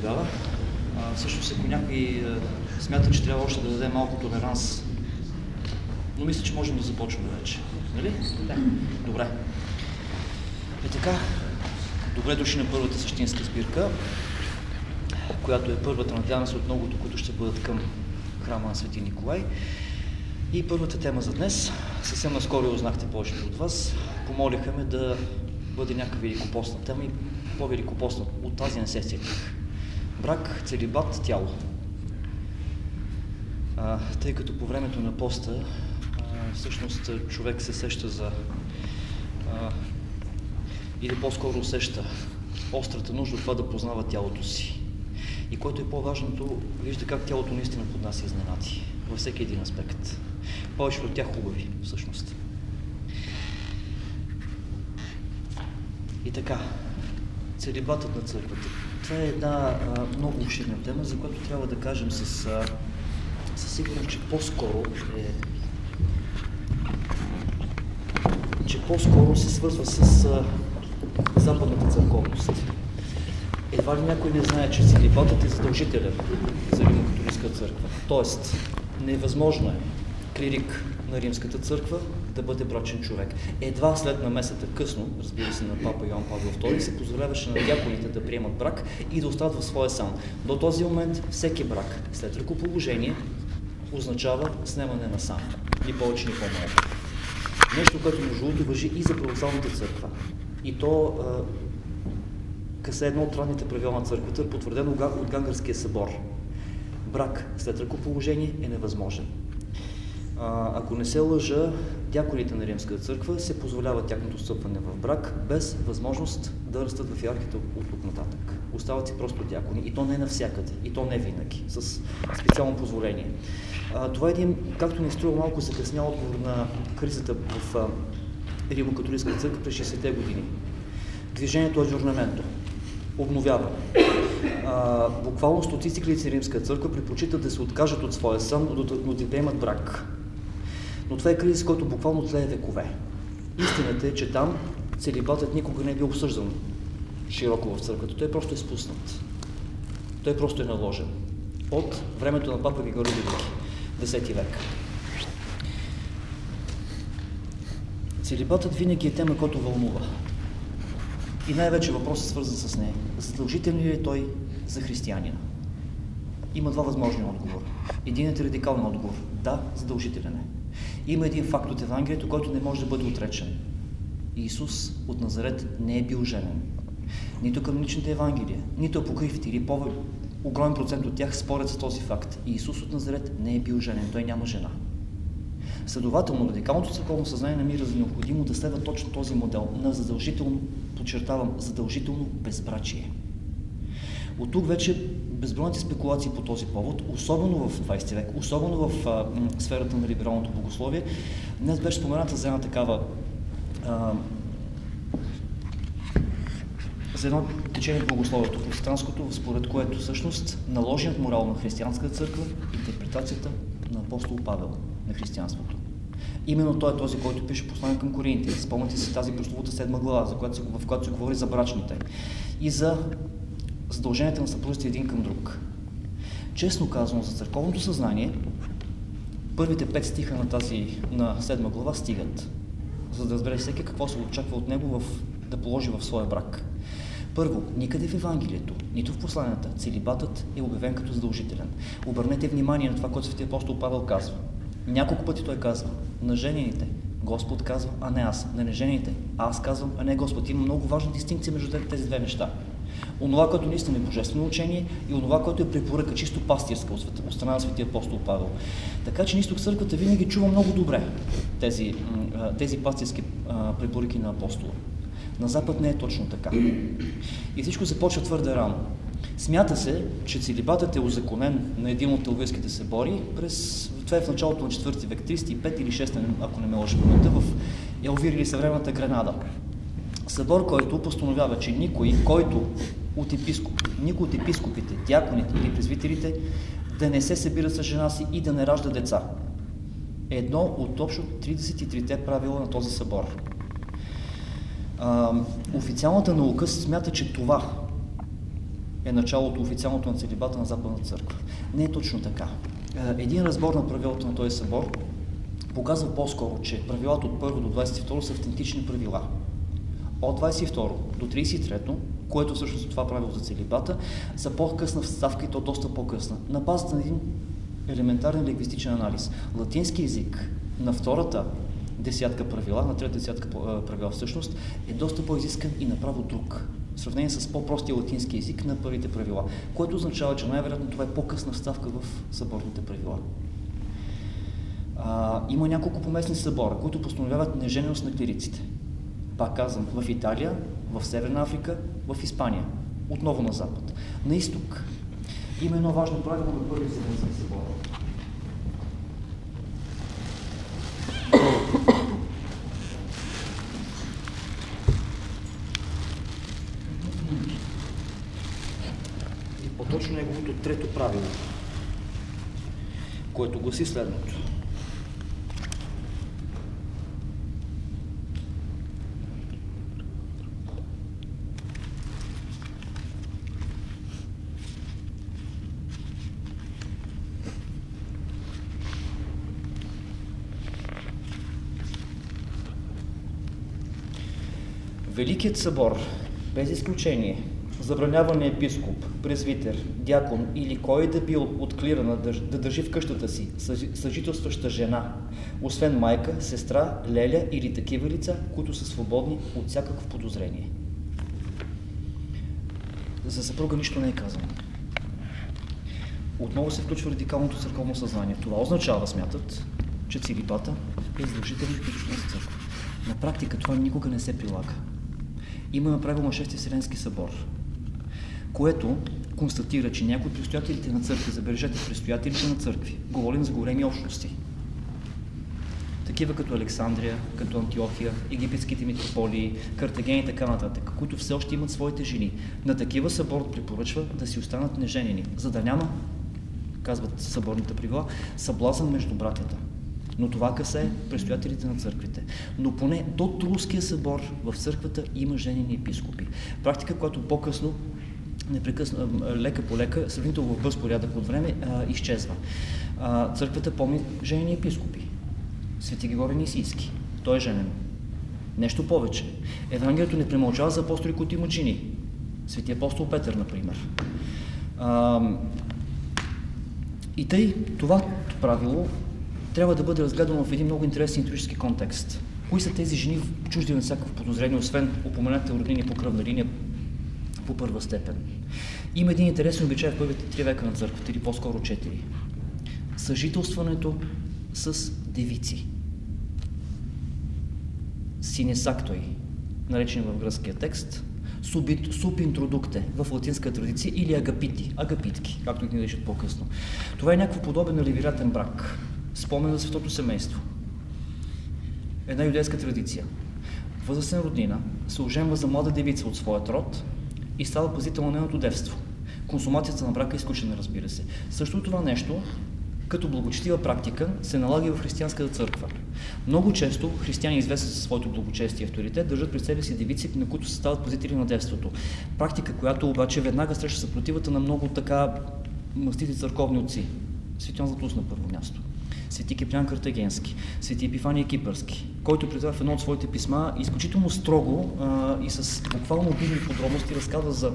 тогава. А, всъщност, ако някой смята, че трябва още да даде малко толеранс, но мисля, че можем да започваме вече. Нали? Да. Добре. Е така, добре дошли на първата същинска спирка, която е първата, надявам се, от многото, които ще бъдат към храма на Свети Николай. И първата тема за днес, съвсем наскоро я узнахте повечето от вас, помолиха ме да бъде някаква великопостна тема и по-великопостна от тази не се сетих. Брак, целибат, тяло. А, тъй като по времето на поста а, всъщност човек се сеща за а, или по-скоро усеща острата нужда от това да познава тялото си. И което е по-важното, вижда как тялото наистина поднася изненади във всеки един аспект. Повече от тях хубави, всъщност. И така, целибатът на църквата. Това е една а, много обширна тема, за която трябва да кажем с, а, със сигурност, че по-скоро е че по-скоро се свързва с а, западната църковност. Едва ли някой не знае, че целибатът е задължителен за Римокатолическа църква. Тоест, невъзможно е клирик на Римската църква да бъде брачен човек. Едва след намесата късно, разбира се, на папа Йоан Павел II, се позволяваше на дяконите да приемат брак и да остават в своя сан. До този момент всеки брак след ръкоположение означава снемане на сан. Ни повече, ни по-малко. Нещо, което между другото въжи и за православната църква. И то късе едно от ранните правила на църквата, потвърдено от Гангарския събор. Брак след ръкоположение е невъзможен. Ако не се лъжа, дяконите на Римската църква се позволява тяхното стъпване в брак, без възможност да растат в иерархията от тук нататък. Остават си просто дякони, и то не навсякъде, и то не винаги, с специално позволение. А, това е един, както ни струва малко закъснял отговор на кризата в Римо-католическа църква през 60-те години. Движението е журнаменто. Обновява. А, буквално стотици клици Римска църква предпочитат да се откажат от своя сън, но да, но да приемат брак. Но това е кризис, който буквално тлее векове. Истината е, че там целибатът никога не е бил обсъждан широко в църквата. Той просто е спуснат. Той просто е наложен. От времето на папа Григорий Велики, 10 век. Целибатът винаги е тема, която вълнува. И най-вече въпросът е свързан с нея. Задължителен ли е той за християнина? Има два възможни отговора. Единият е радикален отговор. Да, задължителен е. Има един факт от Евангелието, който не може да бъде отречен. Иисус от Назарет не е бил женен. Нито към личните Евангелия, нито апокривите или по огромен процент от тях спорят с този факт. Иисус от Назарет не е бил женен, той няма жена. Следователно, радикалното църковно съзнание намира за необходимо да следва точно този модел на задължително, подчертавам, задължително безбрачие. От тук вече безбройните спекулации по този повод, особено в 20 век, особено в а, сферата на либералното богословие. Днес беше спомената за една такава а, за едно течение в богословието, християнското, според което всъщност наложеният морал на християнската църква интерпретацията на апостол Павел на християнството. Именно той е този, който пише послание към Коринтия. Спомняте си тази прословута седма глава, за която се, в която се говори за брачните и за задълженията на съпрузите един към друг. Честно казано, за църковното съзнание, първите пет стиха на тази на седма глава стигат, за да разбере всеки какво се очаква от него в, да положи в своя брак. Първо, никъде в Евангелието, нито в посланията, целибатът е обявен като задължителен. Обърнете внимание на това, което Светия апостол Павел казва. Няколко пъти той казва, на женените, Господ казва, а не аз. На нежените, аз казвам, а не Господ. Има много важна дистинкция между тези две неща. Онова, което наистина е божествено учение и онова, което е препоръка, чисто пастирска от страна на светия апостол Павел. Така че нисто църквата винаги чува много добре тези, тези пастирски препоръки на апостола. На Запад не е точно така. И всичко започва твърде рано. Смята се, че целибатът е узаконен на един от телвийските събори през, това е в началото на 4 век, 35 или 6, ако не ме лъжа паметта, в Елвир или съвременната Гренада. Събор, който постановява, че никой, който от епископ, никой от епископите, дяконите или презвителите да не се събира с жена си и да не ражда деца. Едно от общо 33-те правила на този събор. А, официалната наука смята, че това е началото официалното на целибата на Западната църква. Не е точно така. Един разбор на правилата на този събор показва по-скоро, че правилата от 1 до 22 са автентични правила. От 22 до 33, което всъщност това правило за целибата, са по-късна вставка и то доста по-късна. На базата на един елементарен лингвистичен анализ. Латински език на втората десятка правила, на трета десятка правила всъщност, е доста по-изискан и направо друг. В сравнение с по-простия латински език на първите правила, което означава, че най-вероятно това е по-късна вставка в съборните правила. А, има няколко поместни събора, които постановяват нежененост на клириците. Пак казвам, в Италия, в Северна Африка, в Испания. Отново на запад. На изток. Има едно важно правило на първи Вселенски събор. И по-точно неговото трето правило, което гласи следното. Великият събор, без изключение, забранява на епископ, презвитер, дякон или кой да бил от клира да държи в къщата си съжителстваща жена, освен майка, сестра, леля или такива лица, които са свободни от всякакво подозрение. За съпруга нищо не е казано. Отново се включва радикалното църковно съзнание. Това означава, смятат, че целибата е задължителен в църква. На практика това никога не се прилага има направил на Шести Вселенски събор, което констатира, че някои предстоятелите на църкви, забележете, предстоятелите на църкви, говорим за големи общности, такива като Александрия, като Антиохия, египетските митрополии, Картаген и така нататък, които все още имат своите жени. На такива събор препоръчва да си останат неженени, за да няма, казват съборните правила, съблазън между братята но това касае предстоятелите на църквите. Но поне до Труския събор в църквата има женени епископи. Практика, която по-късно непрекъсно, лека по лека, сравнително в бърз порядък от време, а, изчезва. А, църквата помни женени епископи. Свети Григорий Нисийски. Той е женен. Нещо повече. Евангелието не премълчава за апостоли, които имат жени. Свети апостол Петър, например. А, и тъй това правило трябва да бъде разгледано в един много интересен исторически контекст. Кои са тези жени чужди на всякакво подозрение, освен упоменатите роднини по кръвна линия по първа степен? Има един интересен обичай в първите три века на църквата, или по-скоро четири. Съжителстването с девици. Синесактой, наречен в гръцкия текст, субинтродукте в латинска традиция или агапити, агапитки, както ги наричат по-късно. Това е някакво подобен на ливиратен брак спомен за светото семейство. Една юдейска традиция. Възрастен роднина се оженва за млада девица от своят род и става пазител на нейното девство. Консумацията на брака е изключена, разбира се. Също това нещо, като благочестива практика, се налага и в християнската църква. Много често християни, известни със своето благочестие и авторитет, държат при себе си девици, на които се стават пазители на девството. Практика, която обаче веднага среща съпротивата на много така мастити църковни отци. Светян Златус на първо място свети Кипрян Картагенски, свети Епифания Кипърски, който при в едно от своите писма изключително строго а, и с буквално обидни подробности разказва за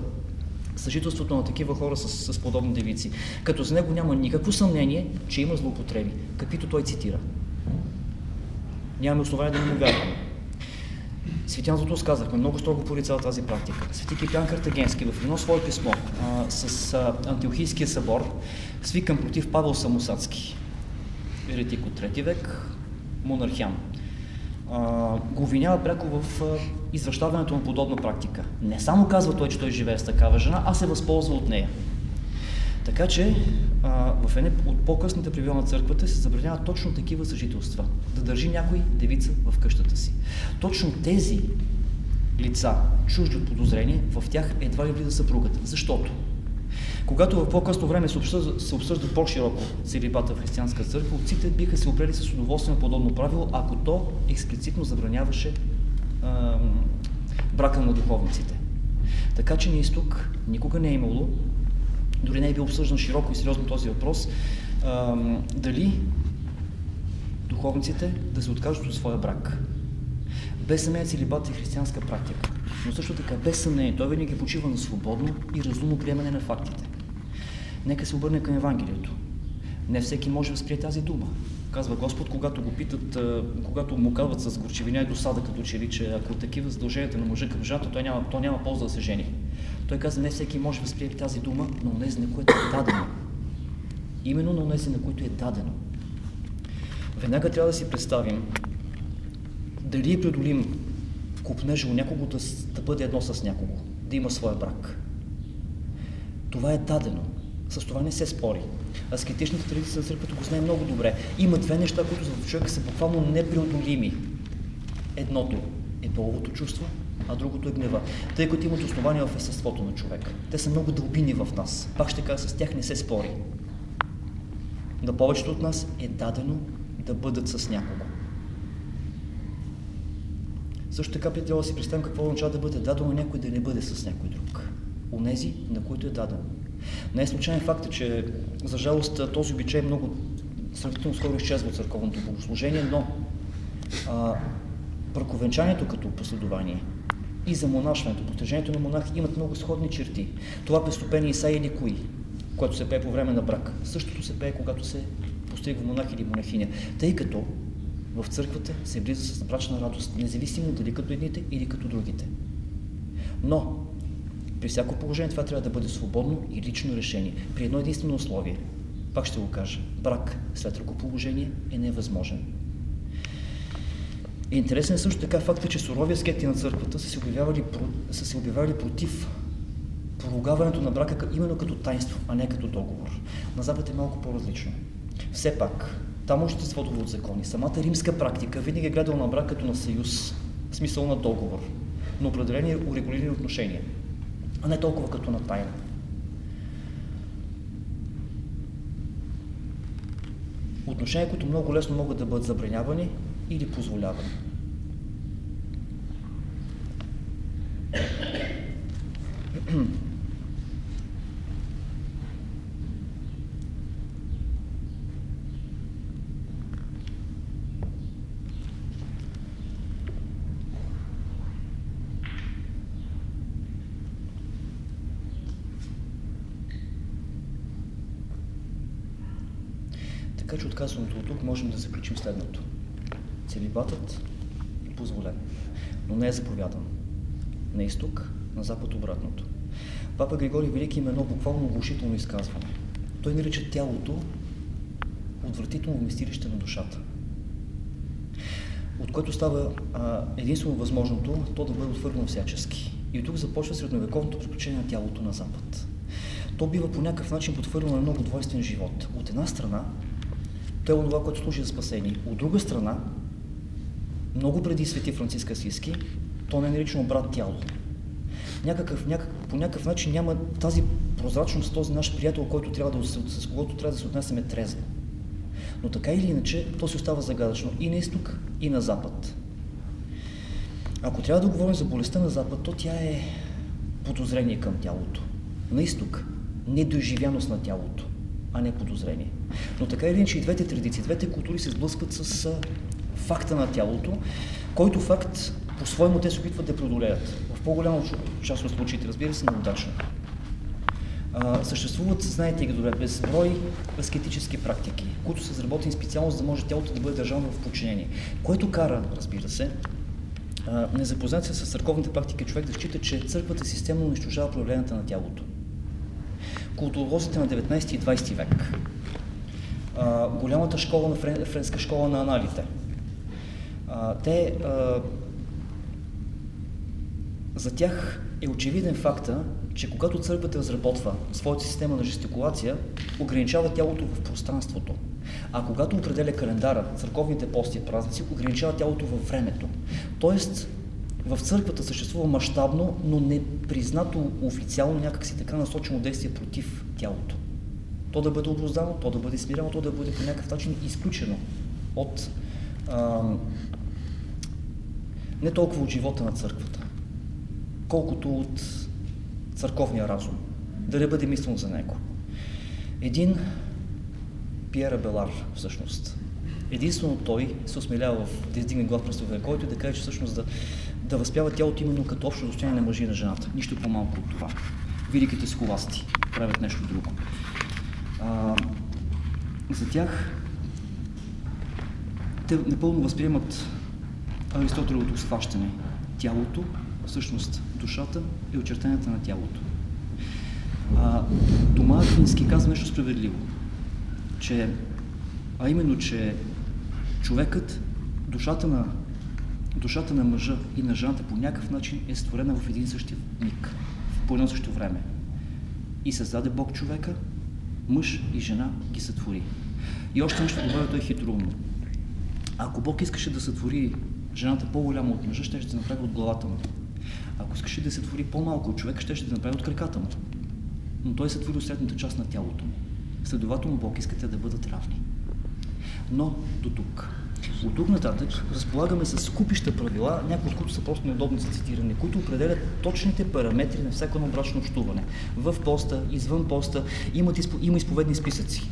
съжителството на такива хора с, с подобни девици. Като за него няма никакво съмнение, че има злоупотреби, каквито той цитира. Нямаме основание да не му вярваме. Светян Златус казахме, много строго порицава тази практика. Свети Кипян Картагенски в едно свое писмо а, с а, Антиохийския събор, свикан против Павел Самосадски, еретик от трети век, монархиан. А, го обвинява пряко в а, извръщаването на подобна практика. Не само казва той, че той живее с такава жена, а се възползва от нея. Така че а, в едне от по-късните правила на църквата се забранява точно такива съжителства. Да държи някой девица в къщата си. Точно тези лица, чужди от подозрение, в тях едва ли влиза съпругата. Защото когато в по-късно време се обсъжда, се обсъжда по-широко целибата в християнска църква, отците биха се опрели с удоволствие на подобно правило, ако то експлицитно забраняваше а, брака на духовниците. Така че на изток никога не е имало, дори не е бил обсъждан широко и сериозно този въпрос, а, дали духовниците да се откажат от своя брак. Без съмнение целибат е християнска практика, но също така без съмнение той винаги почива на свободно и разумно приемане на фактите. Нека се обърне към Евангелието. Не всеки може да възприе тази дума. Казва Господ, когато го питат, когато му казват с горчевина и досада, като че ли, че ако такива задълженията на мъжа към жената, той няма, той няма полза да се жени. Той каза, не всеки може да възприе тази дума, но онези, на което е дадено. Именно на онези, на които е дадено. Веднага трябва да си представим дали е преодолим купнежа у някого да, да бъде едно с някого, да има своя брак. Това е дадено. С това не се спори. Аскетичната традиция на църквата го знае много добре. Има две неща, които за човека са буквално непреодолими. Едното е половото чувство, а другото е гнева. Тъй като имат основания в естеството на човека. Те са много дълбини в нас. Пак ще кажа, с тях не се спори. На повечето от нас е дадено да бъдат с някого. Също така би трябвало да си представим какво означава да бъде дадено някой да не бъде с някой друг. Онези, на които е дадено. Не е случайен факт, че за жалост този обичай много сравнително скоро изчезва от църковното богослужение, но а, пръковенчанието като последование и за монашването, постижението на монах имат много сходни черти. Това преступение Исаия или кои, което се пее по време на брак. Същото се пее, когато се постигва монах или монахиня. Тъй като в църквата се близа с брачна радост, независимо дали като едните или като другите. Но при всяко положение това трябва да бъде свободно и лично решение. При едно единствено условие. Пак ще го кажа. Брак след ръкоположение е невъзможен. И интересен е също така факта, че сурови аскети на църквата са се обявявали, са се обявявали против поругаването на брака именно като тайнство, а не като договор. На Запад е малко по-различно. Все пак, там още се от закони. Самата римска практика винаги е гледала на брак като на съюз, в смисъл на договор, на определени урегулирани отношения а не толкова като на тайна. Отношения, които много лесно могат да бъдат забранявани или позволявани. Така че отказването от тук можем да заключим следното. Целибатът е позволен, но не е заповядан. На изток, на запад обратното. Папа Григорий Велики има едно буквално оглушително изказване. Той нарича тялото отвратително вместилище на душата. От което става а, единствено възможното то да бъде отвърнено всячески. И от тук започва средновековното приключение на тялото на Запад. То бива по някакъв начин подхвърлено на много двойствен живот. От една страна, то е това, което служи за спасение. От друга страна, много преди свети Франциск Асиски, то не е наричано брат тяло. Някакъв, някак, по някакъв начин няма тази прозрачност, този наш приятел, който трябва да, с когото трябва да се отнесеме трезво. Но така или иначе, то си остава загадъчно и на изток, и на запад. Ако трябва да говорим за болестта на запад, то тя е подозрение към тялото. На изток недоживяност на тялото а не подозрение. Но така или иначе и двете традиции, двете култури се сблъскват с факта на тялото, който факт по-своему те се опитват да преодолеят. В по-голяма част от случаите, разбира се, неудачно. Съществуват, знаете ги добре, безброй аскетически практики, които са разработени специално, за да може тялото да бъде държано в подчинение. Което кара, разбира се, незапознат се с църковната практика човек да счита, че църквата системно унищожава проявленията на тялото културолозите на 19 и 20 век. А, голямата школа на френ, френска школа на аналите. А, те, а, за тях е очевиден факта, че когато църквата разработва своята система на жестикулация, ограничава тялото в пространството. А когато определя календара, църковните пости и празници, ограничава тялото във времето. Тоест, в църквата съществува мащабно, но непризнато официално някакси така насочено действие против тялото. То да бъде обоздано, то да бъде смирено, то да бъде по някакъв начин изключено от а, не толкова от живота на църквата, колкото от църковния разум, да не бъде мислено за него. Един Пиера Белар, всъщност. Единствено той се осмелява да издигне глас през който и да каже, че всъщност да, да възпява тялото именно като общо достояние на мъжи и на жената. Нищо по-малко от това. Великите схоласти правят нещо друго. А, за тях те непълно възприемат Аристотеловото схващане. Тялото, всъщност душата и очертанията на тялото. А, Тома Аквински казва нещо справедливо, че, а именно, че човекът, душата на, душата на мъжа и на жената по някакъв начин е створена в един същи миг, по едно също време. И създаде Бог човека, мъж и жена ги сътвори. И още нещо добавя, той е хитроумно. Ако Бог искаше да сътвори жената по-голяма от мъжа, ще ще направи от главата му. Ако искаше да се твори по-малко от човека, ще ще направи от краката му. Но той се твори от средната част на тялото му. Следователно Бог искате да бъдат равни. Но до тук. От тук нататък разполагаме с купища правила, някои от които са просто неудобни за цитиране, които определят точните параметри на всяко едно брачно общуване. В поста, извън поста, имат, има изповедни списъци,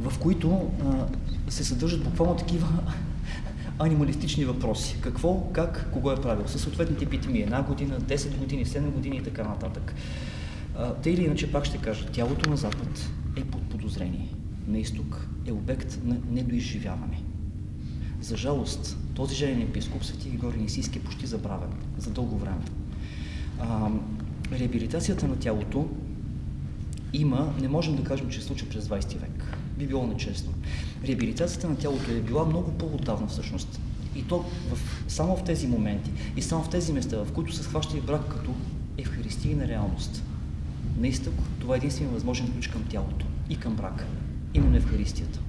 в които а, се съдържат буквално такива анималистични въпроси. Какво, как, кого е правил, със съответните епитемии, една година, 10 години, 7 години и така нататък. Те или иначе пак ще кажа, тялото на Запад е под подозрение. На изток е обект на недоизживяване. За жалост, този женен епископ, свети Григорий Нисийски, е почти забравен за дълго време. А, реабилитацията на тялото има, не можем да кажем, че се случва през 20 век. Би било нечестно. Реабилитацията на тялото е била много по-отдавна всъщност. И то в, само в тези моменти и само в тези места, в които се схваща и брак като евхаристийна реалност. На това е единствено възможен ключ към тялото и към брака, именно Евхаристията.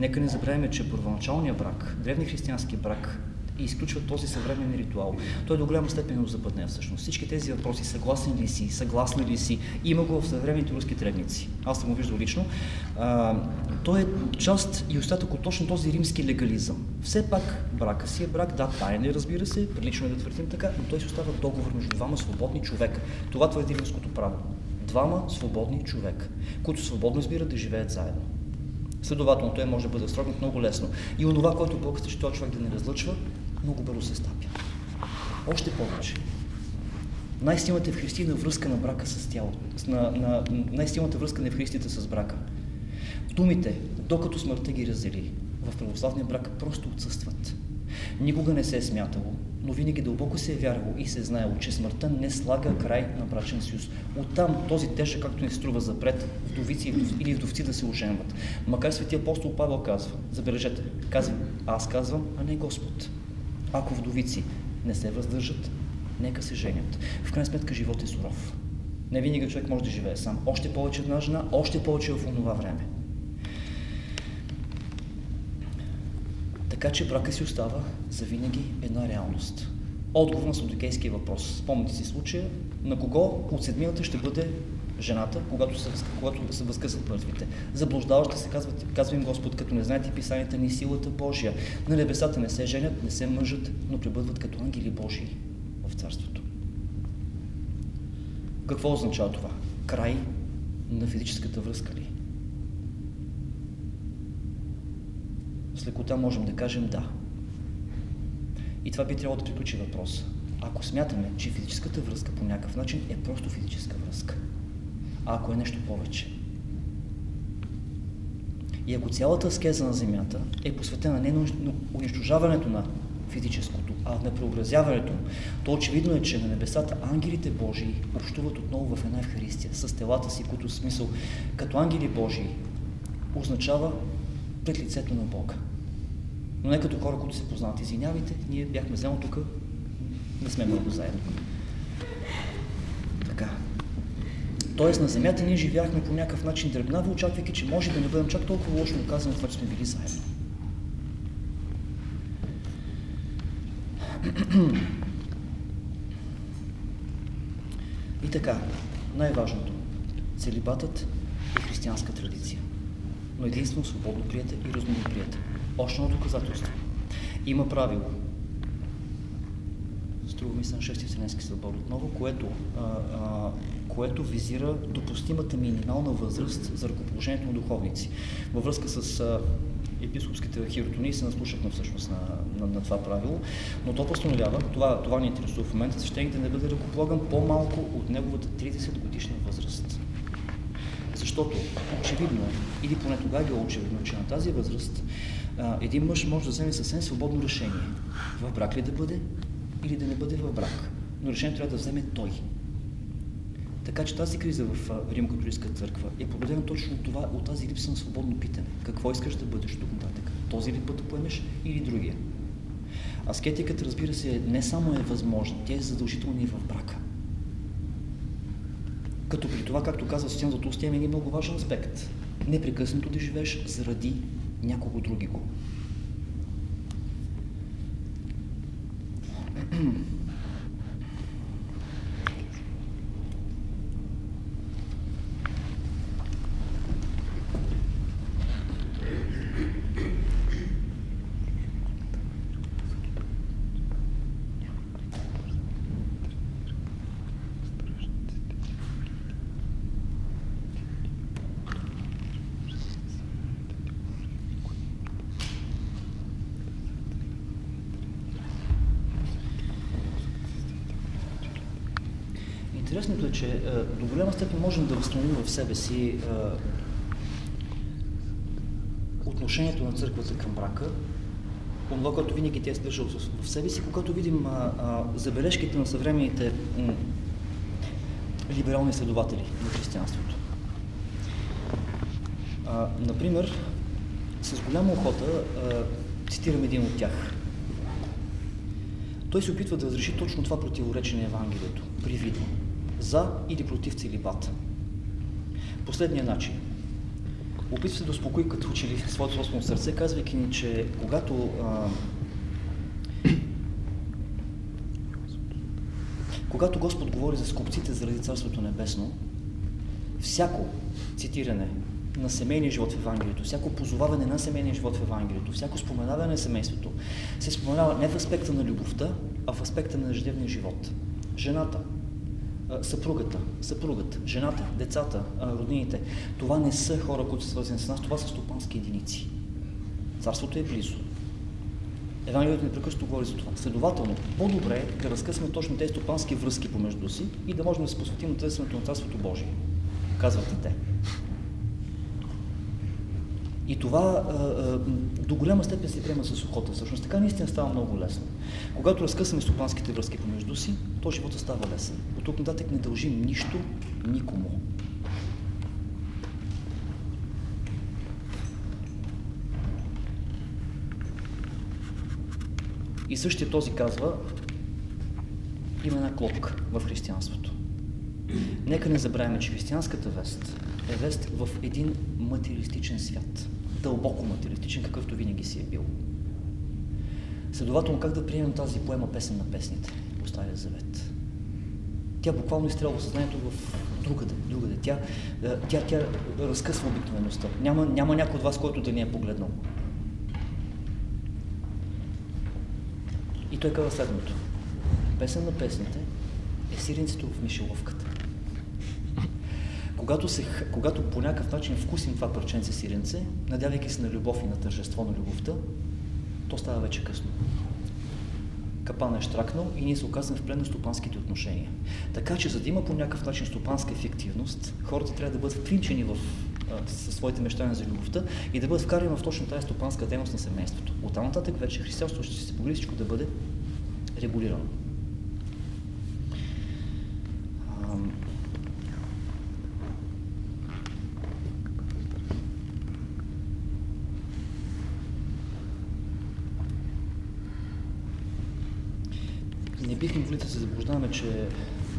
Нека не забравяме, че първоначалният брак, древни християнски брак, и изключва този съвременен ритуал. Той е до голяма степен западне всъщност. Всички тези въпроси, съгласен ли си, съгласна ли си, има го в съвременните руски требници. Аз съм го виждал лично. А, той е част и остатък от точно този римски легализъм. Все пак брака си е брак, да, тайен е, разбира се, прилично е да твърдим така, но той си остава договор между двама свободни човека. Това твърди римското право. Двама свободни човека, които свободно избират да живеят заедно. Следователно, той може да бъде строгнат много лесно. И онова, което Бог че този човек да не разлъчва, много бързо се стапя. Още повече. Най-силната евхаристийна връзка на брака с тялото, на, на, най-силната връзка на евхаристията с брака. Думите, докато смъртта ги раздели, в православния брак просто отсъстват. Никога не се е смятало, но винаги дълбоко се е вярвало и се е знаело, че смъртта не слага край на брачен съюз. Оттам този тежък, както ни струва запред, вдовици или вдовци да се оженват. Макар светия апостол Павел казва, забележете, казва, аз казвам, а не Господ. Ако вдовици не се въздържат, нека се женят. В крайна сметка живот е суров. Не винаги човек може да живее сам. Още повече една жена, още повече в онова време. Така че брака си остава за винаги една реалност. Отговор на судокейския въпрос. Спомните си случая, на кого от седмината ще бъде жената, когато се, когато се възкъсат мъртвите. Заблуждаващи се казват, казва им Господ, като не знаете писанията ни силата Божия. На небесата не се женят, не се мъжат, но пребъдват като ангели Божии в Царството. Какво означава това? Край на физическата връзка ли? С лекота можем да кажем да. И това би трябвало да приключи въпроса. Ако смятаме, че физическата връзка по някакъв начин е просто физическа връзка, а ако е нещо повече. И ако цялата аскеза на Земята е посветена не на унищожаването на физическото, а на преобразяването то очевидно е, че на небесата ангелите Божии общуват отново в една Евхаристия с телата си, които смисъл като ангели Божии означава пред лицето на Бога. Но не като хора, които се познават. Извинявайте, ние бяхме заедно тук, не сме много заедно. Така. Тоест на земята ние живяхме по някакъв начин дръбнаво, очаквайки, че може да не бъдем чак толкова лошо наказани това, че сме били заедно. И така, най-важното. Целибатът е християнска традиция, но единствено свободно прията и разумно прията. Едно доказателство. Има правило. Струва ми се на 6 Вселенски събор отново, което, а, а, което визира допустимата минимална възраст за ръкоположението на духовници. Във връзка с а, епископските хиротонии се наслушахме всъщност на, на, на това правило, но то постановява, това, това ни интересува в момента, свещеник да не бъде ръкополаган по-малко от неговата 30 годишна възраст. Защото очевидно или поне тогава е очевидно, че на тази възраст един мъж може да вземе съвсем свободно решение. В брак ли да бъде или да не бъде в брак. Но решението трябва да вземе той. Така че тази криза в Римо-католическа църква е породена точно от, това, от тази липса на свободно питане. Какво искаш да бъдеш тук нататък? Този ли път да поемеш или другия? Аскетиката, разбира се, не само е възможна, тя е задължителна и в брака. Като при това, както казва Социан Златост, има един много важен аспект. Непрекъснато да живееш заради някого други го. Интересното е, че е, до голяма степен можем да възстановим в себе си е, отношението на църквата към брака, това, което винаги тя е стържал в себе си, когато видим а, забележките на съвременните либерални следователи на християнството. Например, с голяма охота цитирам един от тях. Той се опитва да разреши точно това противоречие на Евангелието, привидно за или против целибата. Последния начин. Опитва се да успокои като учили своето собствено сърце, казвайки ни, че когато когато Господ говори за скупците заради Царството Небесно, всяко цитиране на семейния живот в Евангелието, всяко позоваване на семейния живот в Евангелието, всяко споменаване на семейството, се споменава не в аспекта на любовта, а в аспекта на ежедневния живот. Жената, съпругата, съпругът, жената, децата, роднините. Това не са хора, които са свързани с нас, това са стопански единици. Царството е близо. Евангелието непрекъснато говори за това. Следователно, по-добре е да разкъсваме точно тези стопански връзки помежду си и да можем да се посветим на търсенето на Царството Божие. Казвате те. И това до голяма степен се приема с охота. Всъщност така наистина става много лесно. Когато разкъсваме стопанските връзки помежду си, то живота става лесен. Тук нататък не дължим нищо никому. И същия този казва, има една клопка в християнството. Нека не забравяме, че християнската вест е вест в един материалистичен свят дълбоко материалистичен, какъвто винаги си е бил. Следователно, как да приемем тази поема песен на песните по Стария Завет? Тя буквално изстрелва съзнанието в другаде, другаде. Тя, е, тя, тя разкъсва обикновеността. Няма, няма някой от вас, който да ни е погледнал. И той казва следното. Песен на песните е сиренцето в мишеловката. Когато, се, когато по някакъв начин вкусим това парченце сиренце, надявайки се на любов и на тържество на любовта, то става вече късно. Капан е штракнал и ние се оказваме в плен на стопанските отношения. Така че, за да има по някакъв начин стопанска ефективност, хората трябва да бъдат вклинчени в, със своите мечтания за любовта и да бъдат вкарани в точно тази стопанска дейност на семейството. От нататък вече християнството ще се погли всичко да бъде регулирано. Заблуждаваме, че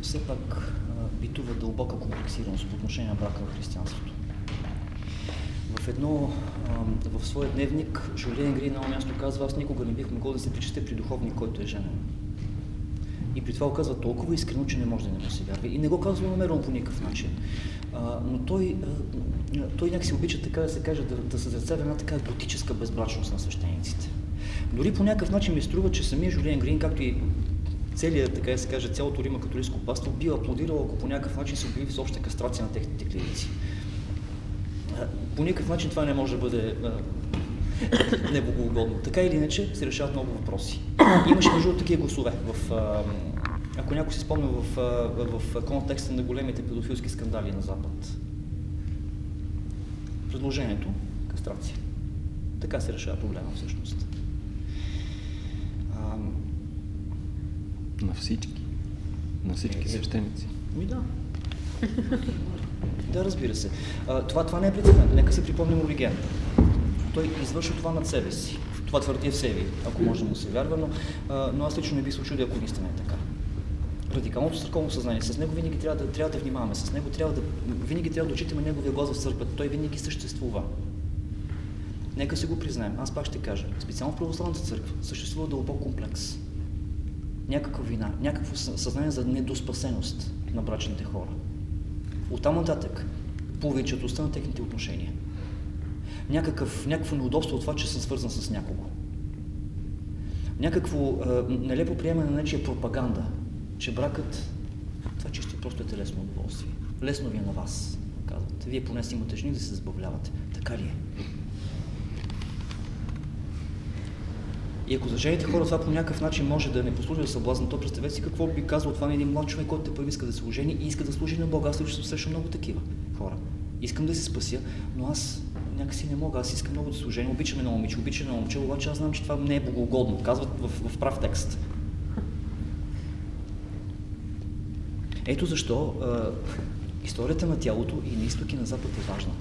все пак битува дълбока комплексираност по отношение на брака в християнството. В едно, в своя дневник, Жулиен Гри на място казва, аз никога не бих могъл да се причастя при духовник, който е женен. И при това го казва толкова искрено, че не може да не му се вярва. И не го казва намерено по никакъв начин. Но той, а, той някакси обича така да се каже, да, да съзерцава една така готическа безбрачност на свещениците. Дори по някакъв начин ми струва, че самия Жулиен Грин, както и целият, така да се каже, цялото Рима католическо паство би аплодирало, ако по някакъв начин се обяви всеобща кастрация на техните клиници. По никакъв начин това не може да бъде неблагоугодно. Така или иначе се решават много въпроси. Имаше между такива гласове. В, ако някой си спомня в, в контекста на големите педофилски скандали на Запад. Предложението – кастрация. Така се решава проблема всъщност. На всички. На всички свещеници. Ми да. да, разбира се. А, това, това не е прецедент. Нека се припомним Ориген. Той извършва това над себе си. Това твърди в себе, ако може да му се вярва, но, а, но аз лично не би се очудил, ако наистина е така. Радикалното църковно съзнание, с него винаги трябва да, трябва да внимаваме, с него трябва да, винаги трябва да отчитаме неговия глас в църквата. Той винаги съществува. Нека си го признаем. Аз пак ще кажа. Специално в православната църква съществува дълбок комплекс. Някаква вина, някакво съзнание за недоспасеност на брачните хора. Оттам нататък, повечетостта на техните отношения. Някакъв, някакво неудобство от това, че съм свързан с някого. Някакво е, нелепо приемане на нечия пропаганда, че бракът, това чисто просто е телесно удоволствие. Лесно ви е на вас, казвате. Вие поне си имате жени да се забавлявате. Така ли е? И ако за жените хора това по някакъв начин може да не послужи за съблазн, то представете си какво би казал това на един млад човек, който те първи иска да се ожени и иска да служи на Бога. Аз лично срещам много такива хора. Искам да се спася, но аз някакси не мога. Аз искам много да се оженя. Обичам едно момиче, обичам едно момче, обаче аз знам, че това не е богоугодно. Казват в, в прав текст. Ето защо а, историята на тялото и на изток и на запад е важна.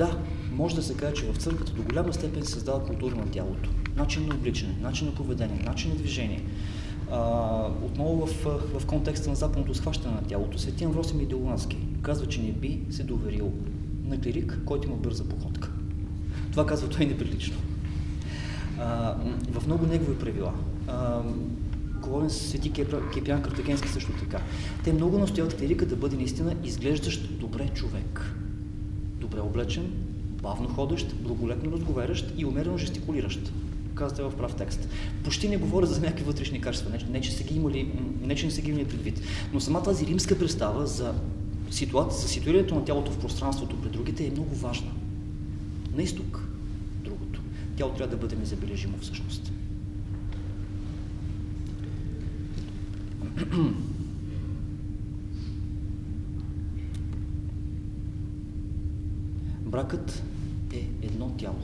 Да, може да се каже, че в църквата до голяма степен се създава култура на тялото. Начин на обличане, начин на поведение, начин на движение. А, отново в, в контекста на западното схващане на тялото, Свети Амвросим Идеолански казва, че не би се доверил на клирик, който има бърза походка. Това казва той неприлично. А, в много негови правила. А, говорим с Свети Кепян Картагенски също така. Те много настояват клирика да бъде наистина изглеждащ добре човек добре облечен, бавно ходещ, благолепно разговарящ и умерено жестикулиращ. Казвате в прав текст. Почти не говоря за някакви вътрешни качества, не, не, че, са ги имали, не че не са ги имали предвид. Но сама тази римска представа за, ситуация, за ситуирането на тялото в пространството пред другите е много важна. На изток, другото. Тялото трябва да бъде незабележимо всъщност. Бракът е едно тяло.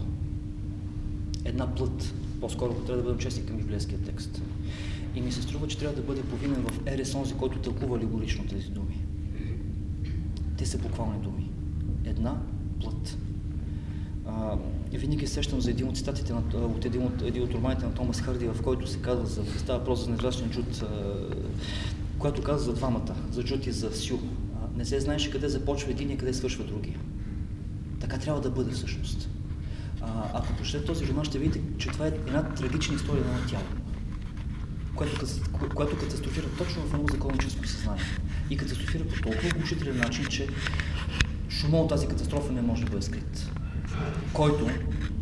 Една плът. По-скоро трябва да бъдем честни към библейския текст. И ми се струва, че трябва да бъде повинен в Ерес онзи, който тълкува алегорично тези думи. Те са буквални думи. Една плът. А, винаги сещам за един от цитатите на, от един от, един от романите на Томас Харди, в който се казва за, става въпрос за неизвестен Джуд, който казва за двамата, за Джуд и за Сю. А, не се знаеше къде започва един и къде свършва другия. Така трябва да бъде всъщност. А, ако прочетете този роман, ще видите, че това е една трагична история на едно тяло, което, което катастрофира точно в едно законническо съзнание. И катастрофира по толкова оглушителен начин, че шума от тази катастрофа не може да бъде скрит. Който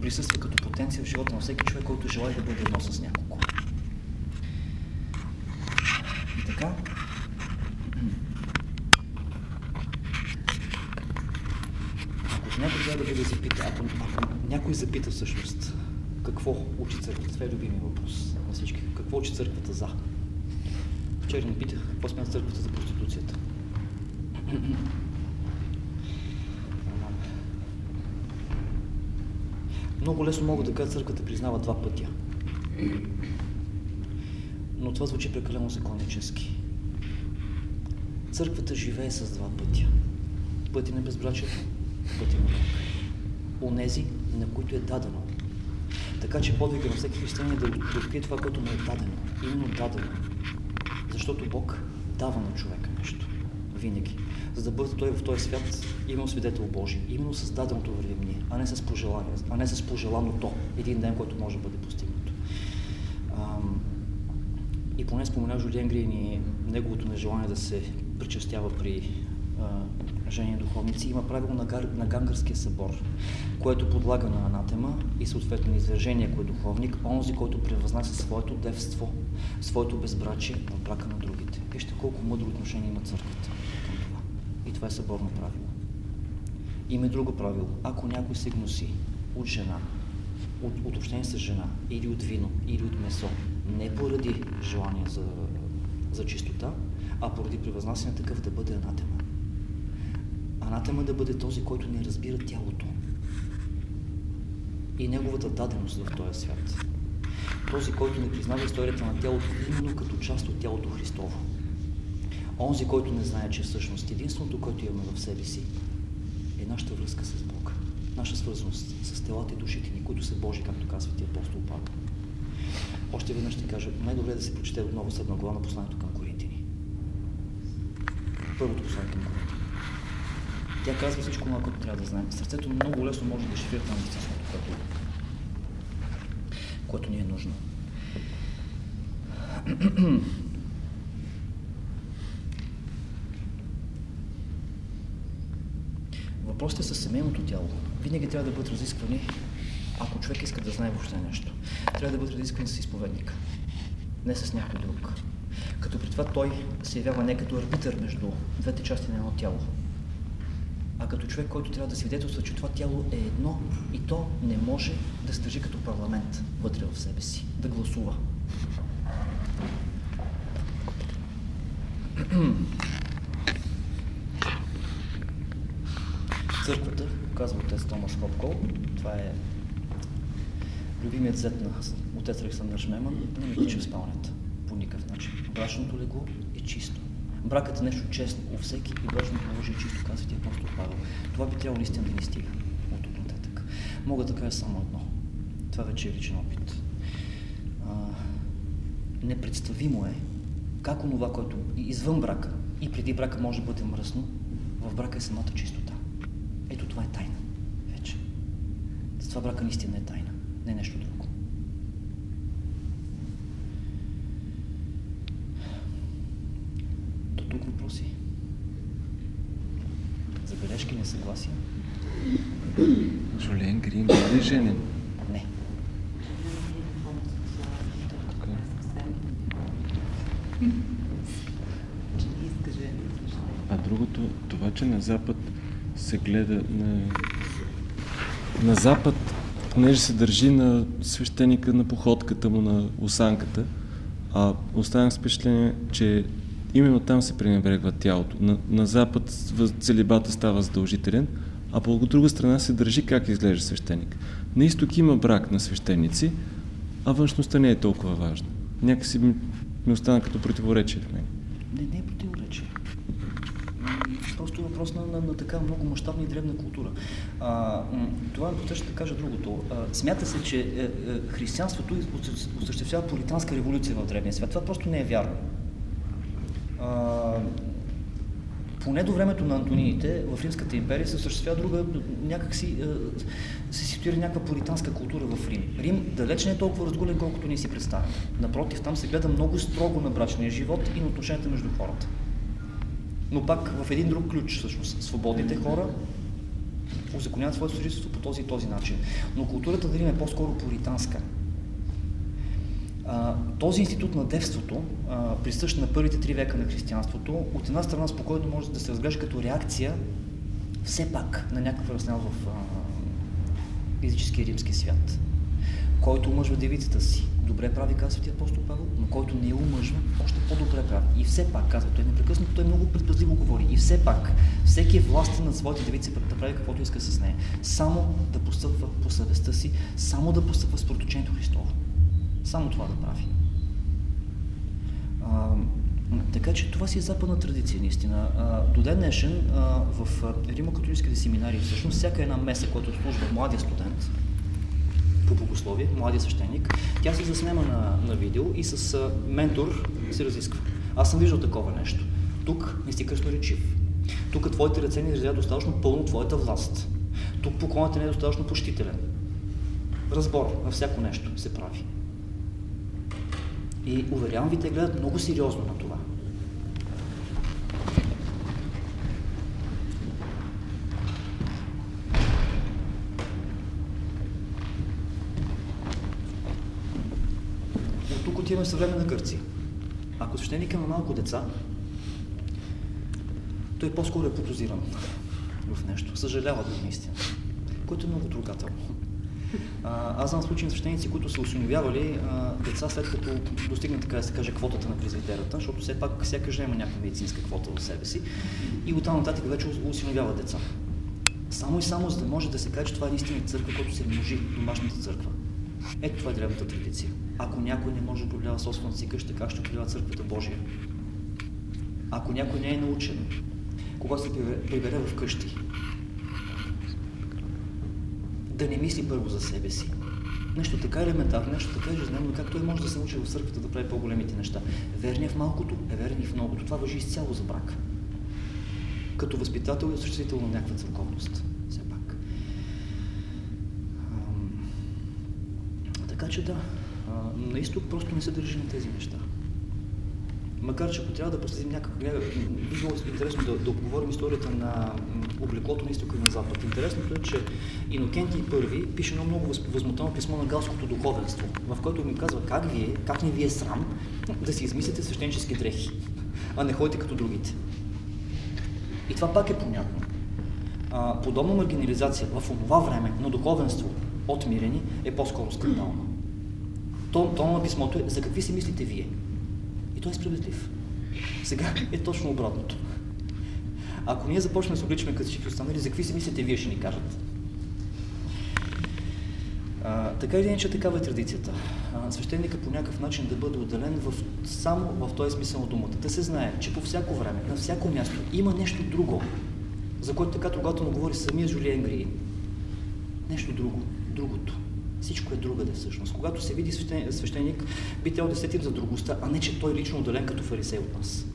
присъства като потенция в живота на всеки човек, който желая да бъде едно с няколко. И така, някой запита, ако, ако някой запита всъщност какво учи църквата, това е любимия въпрос на всички. Какво учи църквата за? Вчера ни питах какво смята църквата за проституцията. Много лесно мога да кажа, църквата признава два пътя. Но това звучи прекалено законнически. Църквата живее с два пътя. Пътя на безбрачието пътя на Онези, на които е дадено. Така че подвига на всеки християнин е да открие това, което му е дадено. Именно дадено. Защото Бог дава на човека нещо. Винаги. За да бъде той в този свят именно свидетел Божий. Именно с даденото вървим ние, а не с пожелание, а не с пожеланото един ден, който може да бъде постигнато. Ам, и поне спомена Жулиен Грин и неговото нежелание да се причастява при а, жени духовници, има правило на, гар, на Гангарския събор, което подлага на анатема и съответно на извържение, кой е духовник, онзи, който превъзнася своето девство, своето безбрачие в брака на другите. Вижте колко мъдро отношение има църквата към това. И това е съборно правило. Има и друго правило. Ако някой се гноси от жена, от, от общение с жена, или от вино, или от месо, не поради желание за, за чистота, а поради превъзнасяне такъв да бъде анатема. Анатема да бъде този, който не разбира тялото и неговата даденост в този свят. Този, който не признава историята на тялото именно като част от тялото Христово. Онзи, който не знае, че всъщност единственото, което имаме в себе си, е нашата връзка с Бога, наша свързаност с телата и душите ни, които са Божи, както казва ти апостол Павел. Още веднъж ще кажа, най-добре е да се прочете отново седма глава на посланието към Коринтини. Първото послание към Коринтини. Тя казва всичко това, което трябва да знаем. Сърцето много лесно може да шифрира там истинското, което, ни е нужно. Въпросите с семейното тяло винаги трябва да бъдат разисквани, ако човек иска да знае въобще нещо. Трябва да бъдат разисквани с изповедника, не с някой друг. Като при това той се явява не като арбитър между двете части на едно тяло, а като човек, който трябва да свидетелства, че това тяло е едно и то не може да стържи като парламент вътре в себе си, да гласува. Църквата, казва отец Томас Хопкол, това е любимият зет на отец Александър Шмеман, не тича в спалнята по никакъв начин. Брачното легло е чисто. Бракът е нещо честно у всеки и брачното положение е чисто, казва ти апостол Павел. Това би трябвало наистина да ни стига от тук нататък. Мога да кажа само едно. Това вече е личен опит. А, непредставимо е как онова, което извън брака и преди брака може да бъде мръсно, в брака е самата чистота. Ето това е тайна вече. Затова брака наистина е тайна, не е нещо друго. До тук въпроси? Несъгласия? Жулен Грин бъде женен. Не. Така. А другото, това, че на Запад се гледа на... На Запад, понеже се държи на свещеника, на походката му, на осанката, а останах с впечатление, че именно там се пренебрегва тялото. На, на Запад целибата става задължителен, а по друга страна се държи как изглежда свещеник. На изток има брак на свещеници, а външността не е толкова важна. Някакси ми, ми остана като противоречие в мен. Не, не е противоречие. Просто въпрос на, на, на така много мащабна и древна култура. А, това е ще кажа другото. А, смята се, че е, е, християнството ос- осъществява политанска революция в древния свят. Това просто не е вярно. Поне до времето на Антониите в Римската империя се осъществява друга, някакси се ситуира някаква пуританска култура в Рим. Рим далеч не е толкова разгулен, колкото ние си представяме. Напротив, там се гледа много строго на брачния живот и на отношенията между хората. Но пак в един друг ключ, всъщност. Свободните хора узаконяват своето съжителство по този и този начин. Но културата на Рим е по-скоро пуританска. Този институт на девството, присъщ на първите три века на християнството, от една страна спокойно може да се разглежда като реакция все пак на някакъв разнял в а, физическия римски свят, който омъжва девицата си. Добре прави, казва ти апостол Павел, но който не я омъжва, още по-добре прави. И все пак, казва той непрекъснато, той много предпазливо говори. И все пак, всеки е властен над своите девици да прави каквото иска с нея. Само да постъпва по съвестта си, само да постъпва с проточението Христово. Само това да прави. А, така че това си е западна традиция, наистина. А, до ден днешен а, в римокатолическите семинари, всъщност всяка една меса, която служба младия студент, по богословие, младия свещеник, тя се заснема на, на видео и с а, ментор се разисква. Аз съм виждал такова нещо. Тук не си красноречив. Тук твоите ръце не изразяват достатъчно пълно твоята власт. Тук поклонът не е достатъчно почтителен. Разбор на всяко нещо се прави. И уверявам ви, те гледат много сериозно на това. От тук отиваме в съвременна Гърция. Ако свещеника има малко деца, той по-скоро е подозиран в нещо. Съжалява го наистина, което е много трогателно аз знам случаи на свещеници, които са осиновявали деца след като достигнат, така да се каже, квотата на презбитерата, защото все пак всяка жена има някаква медицинска квота в себе си и оттам нататък вече осиновява деца. Само и само за да може да се каже, че това е наистина църква, която се множи, домашната църква. Ето това е древната традиция. Ако някой не може да управлява собствената си къща, как ще управлява църквата Божия? Ако някой не е научен, кога се прибере в къщи, да не мисли първо за себе си. Нещо така елементарно, нещо така жизнено, как той може да се научи в църквата да прави по-големите неща. Верният в малкото е верен и в многото. Това въжи изцяло за брак. Като възпитател и осъществител на някаква църковност. Все пак. така че да, на изток просто не се държи на тези неща. Макар, че ако трябва да проследим някакъв гледа, би било интересно да, да обговорим историята на облеклото на изтока и на запад. Интересното е, че Инокентий първи пише едно много възмутено писмо на галското духовенство, в което ми казва как вие, как не ви е срам да си измислите свещенически дрехи, а не ходите като другите. И това пак е понятно. Подобна маргинализация в това време на духовенство от мирени е по-скоро скандална. То, то на писмото е за какви си мислите вие? Той е справедлив. Сега е точно обратното. Ако ние започнем да се обличаме като всички останали, за какви си мислите, вие ще ни кажат. А, така или иначе, такава е традицията. А, свещеника по някакъв начин да бъде отделен в, само в този смисъл на думата. Да се знае, че по всяко време, на всяко място има нещо друго, за което така трогателно говори самия Жулиен Гри. Нещо друго, другото. Всичко е другаде всъщност. Когато се види свещеник, би трябвало да сетим за другостта, а не че той е лично отделен като фарисей от нас.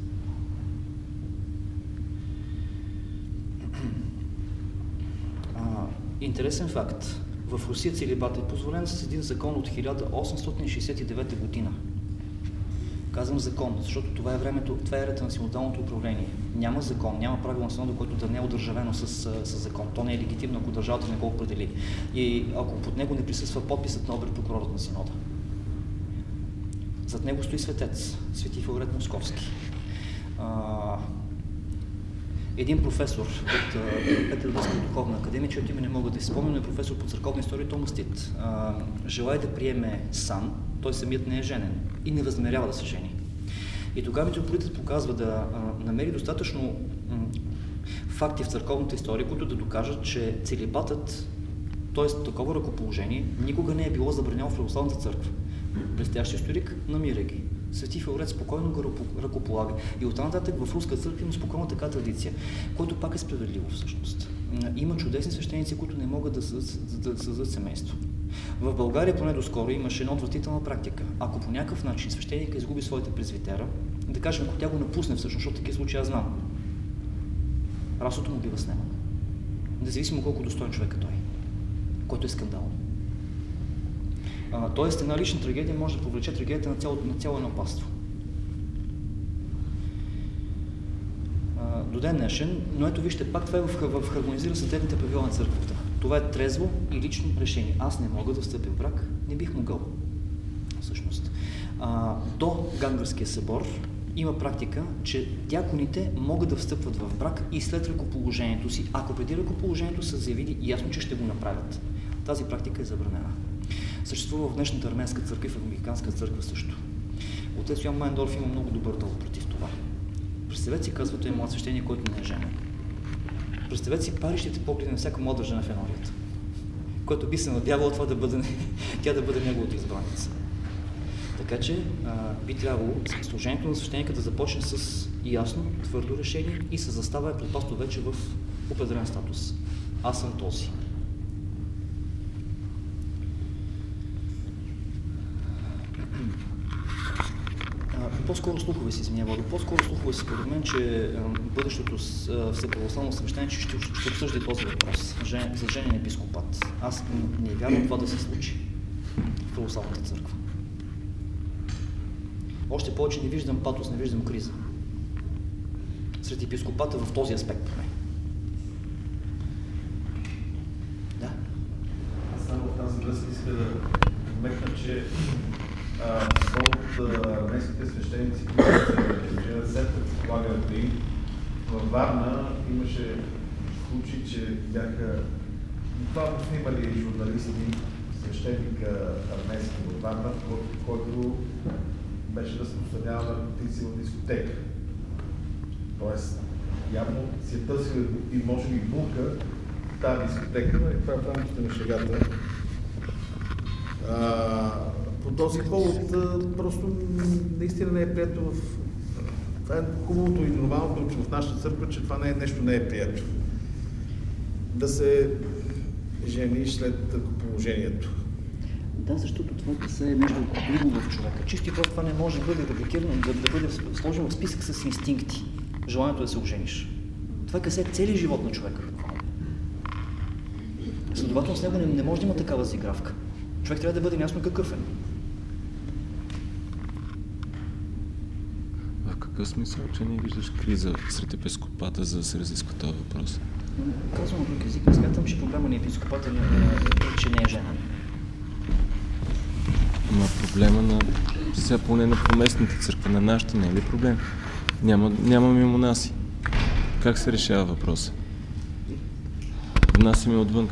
А, интересен факт. В Русия целибат е позволен с един закон от 1869 година. Казвам закон, защото това е времето, това е ерата на синодалното управление. Няма закон, няма правило на синода, което да не е удържавено с, с закон. То не е легитимно, ако държавата не го определи. И ако под него не присъства подписът на обер прокурорът на синода. Зад него стои светец, свети Филарет Московски. А, един професор от Петербургска духовна академия, чието име не мога да изпомня, е професор по църковна история Томас Тит. желая да приеме сам, той самият не е женен и не възнамерява да се жени. И тогава митрополитът показва да а, намери достатъчно факти в църковната история, които да докажат, че целибатът, т.е. такова ръкоположение, никога не е било забранено в православната църква. Блестящ историк намира ги. Свети Филорет спокойно го ръкополага. И оттам нататък в руска църква има спокойно така традиция, което пак е справедливо всъщност. Има чудесни свещеници, които не могат да създадат, да създадат семейство. В България поне доскоро имаше една отвратителна практика. Ако по някакъв начин свещеника изгуби своите презвитера, да кажем, ако тя го напусне всъщност, защото такива случаи аз знам, расото му бива снемано. Независимо колко достоен човек е той, който е скандал. Тоест, една лична трагедия може да повлече трагедията на цяло, на цяло едно паство. до ден днешен, но ето вижте, пак това е в, в хармонизира съдебните правила на църквата. Това е трезво и лично решение. Аз не мога да встъпя в брак, не бих могъл. Всъщност. А, до Гангарския събор има практика, че дяконите могат да встъпват в брак и след ръкоположението си, ако преди ръкоположението са заявили ясно, че ще го направят. Тази практика е забранена. Съществува в днешната арменска църква и в американска църква също. Отец Йоан Майндорф има много добър дълг против това. Представете си, казва той млад свещение, който не е женен. Представете си парищите погледи на всяка млада жена в енорията, който би се надявал това да бъде, тя да бъде неговата избраница. Така че а, би трябвало служението на свещеника да започне с ясно, твърдо решение и с заставане пред пасто вече в определен статус. Аз съм този. По-скоро слухове си извинява, по-скоро слухове си според мен, че бъдещото всеправославно съвещание ще, ще обсъжда този въпрос за женен епископат. Аз не вярвам това да се случи в православната църква. Още повече не виждам патос, не виждам криза. Сред епископата в този аспект. Да. Аз само в тази връзка иска да вметна, че от армейските свещеници, които се след предполагането им. Във Варна имаше случаи, че бяха това го снимали журналисти, свещеник армейски във Варна, който беше разпространява наркотици в дискотека. Тоест, явно си е търсил и може би булка тази дискотека, но и това е в рамките на шегата. По този повод просто наистина не е прието в... Това е хубавото и нормалното, в нашата църква, че това не е нещо не е прието. Да се жени след положението. Да, защото това касае нещо друго в човека. Чисто просто това не може да бъде репликирано, да, да бъде сложено в списък с инстинкти. Желанието да се ожениш. Това касае целият живот на човека. Следователно с него не, не може да има такава заигравка. Човек трябва да бъде ясно какъв е. В какъв смисъл, че не виждаш криза сред епископата, за да се разисква този въпрос? Казвам друг език, не смятам, че проблема на епископата е, че не е жена. Ама проблема на сега поне на поместната църква, на нашата не е ли проблем? Няма, нямаме монаси. Как се решава въпроса? Внасяме отвън.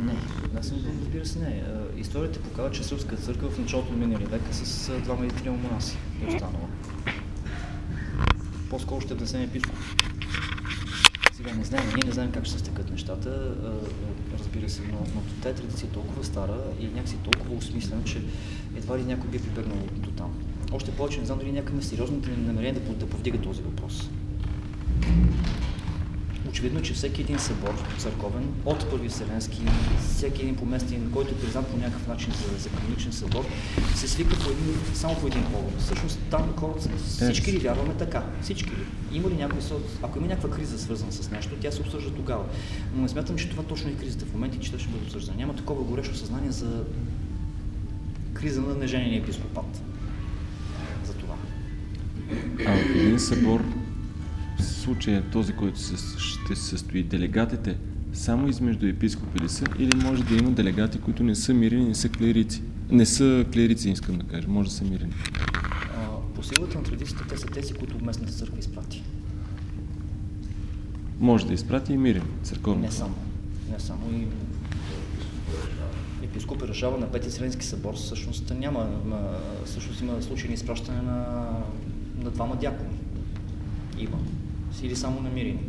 Не, внасяме разбира се, не. Историята показва, че Сръбска църква в началото на миналия век е с двама или трима монаси е останала. По-скоро ще внесем епископ. Сега не знаем, ние не знаем как ще се стекат нещата, разбира се, но, но тази традиция е толкова стара и някакси толкова осмислена, че едва ли някой би прибегнал до там. Още повече не знам дали някакъв сериозните намерения да, да повдига този въпрос. Очевидно, че всеки един събор църковен, от Първи Вселенски, всеки един поместен, който е признат по някакъв начин за, за каноничен събор, се свика по един, само по един повод. Всъщност там хората всички ли вярваме така? Всички ли? Има ли някой, ако има някаква криза свързана с нещо, тя се обсъжда тогава. Но не смятам, че това точно е кризата в момента, че ще бъде обсъждана. Няма такова горещо съзнание за криза на нежения епископат. За това. А един събор случая този, който се, ще се състои, делегатите само измежду епископи ли са или може да има делегати, които не са мирени, не са клерици? Не са клерици, искам да кажа, може да са мирени. А, по силата на традицията, те са тези, които местната църква изпрати. Може да изпрати и мирен, църковно. Не само. Не само и епископ решава на Пети Вселенски събор, всъщност няма, всъщност има случай на изпращане на, на двама дякони. Има или само намирени.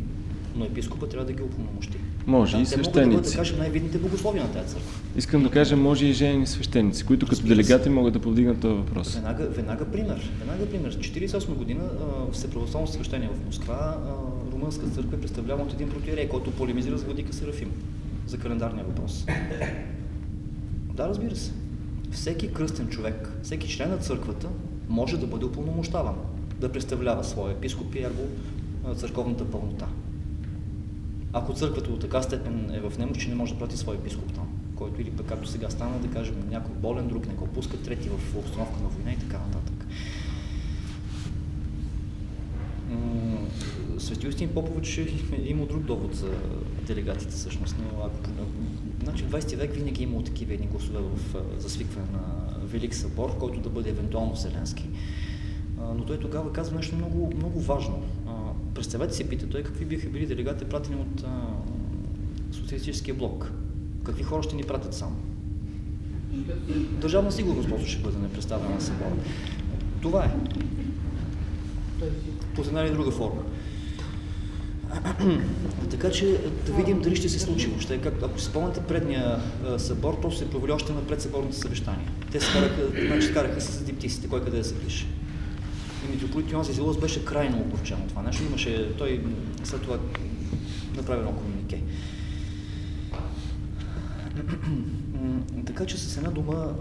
Но епископа трябва да ги упълномощи. Може да, и свещеници. Те да, кажем най-видните богословия на тази църква. Искам да кажа, може и жени свещеници, които като делегати могат да повдигнат този въпрос. Веднага, веднага пример. Веднага пример. 48 година в Всеправославно свещение в Москва румънска църква е представлява от един протиерей, който полемизира с Владика Серафим за календарния въпрос. Да, разбира се. Всеки кръстен човек, всеки член на църквата може да бъде упълномощаван да представлява своя епископ и ерго църковната пълнота. Ако църквата до така степен е в немощ, че не може да прати свой епископ там, който или пък както сега стана, да кажем, някой болен, друг не го пуска, трети в обстановка на война и така нататък. Свети Юстин Попович е имал друг довод за делегатите всъщност, но ако, значи 20 век винаги е имало такива едни гласове в, за свикване на Велик събор, който да бъде евентуално вселенски. Но той тогава казва нещо много, много важно. Представете си, пита той, какви биха били делегати пратени от а, социалистическия блок. Какви хора ще ни пратят само? Държавна сигурност просто ще бъде непредставена на събора. Това е. Под една или друга форма. така че да видим дали ще се случи въобще. Как, ако си спомняте предния а, събор, то се провели още на предсъборните съвещания. Те се караха, значи, караха се с диптисите, кой къде да се пише и митрополит Йоан Зизилос беше крайно огорчен от това нещо. Имаше, той след това направи едно комунике. така че с една дума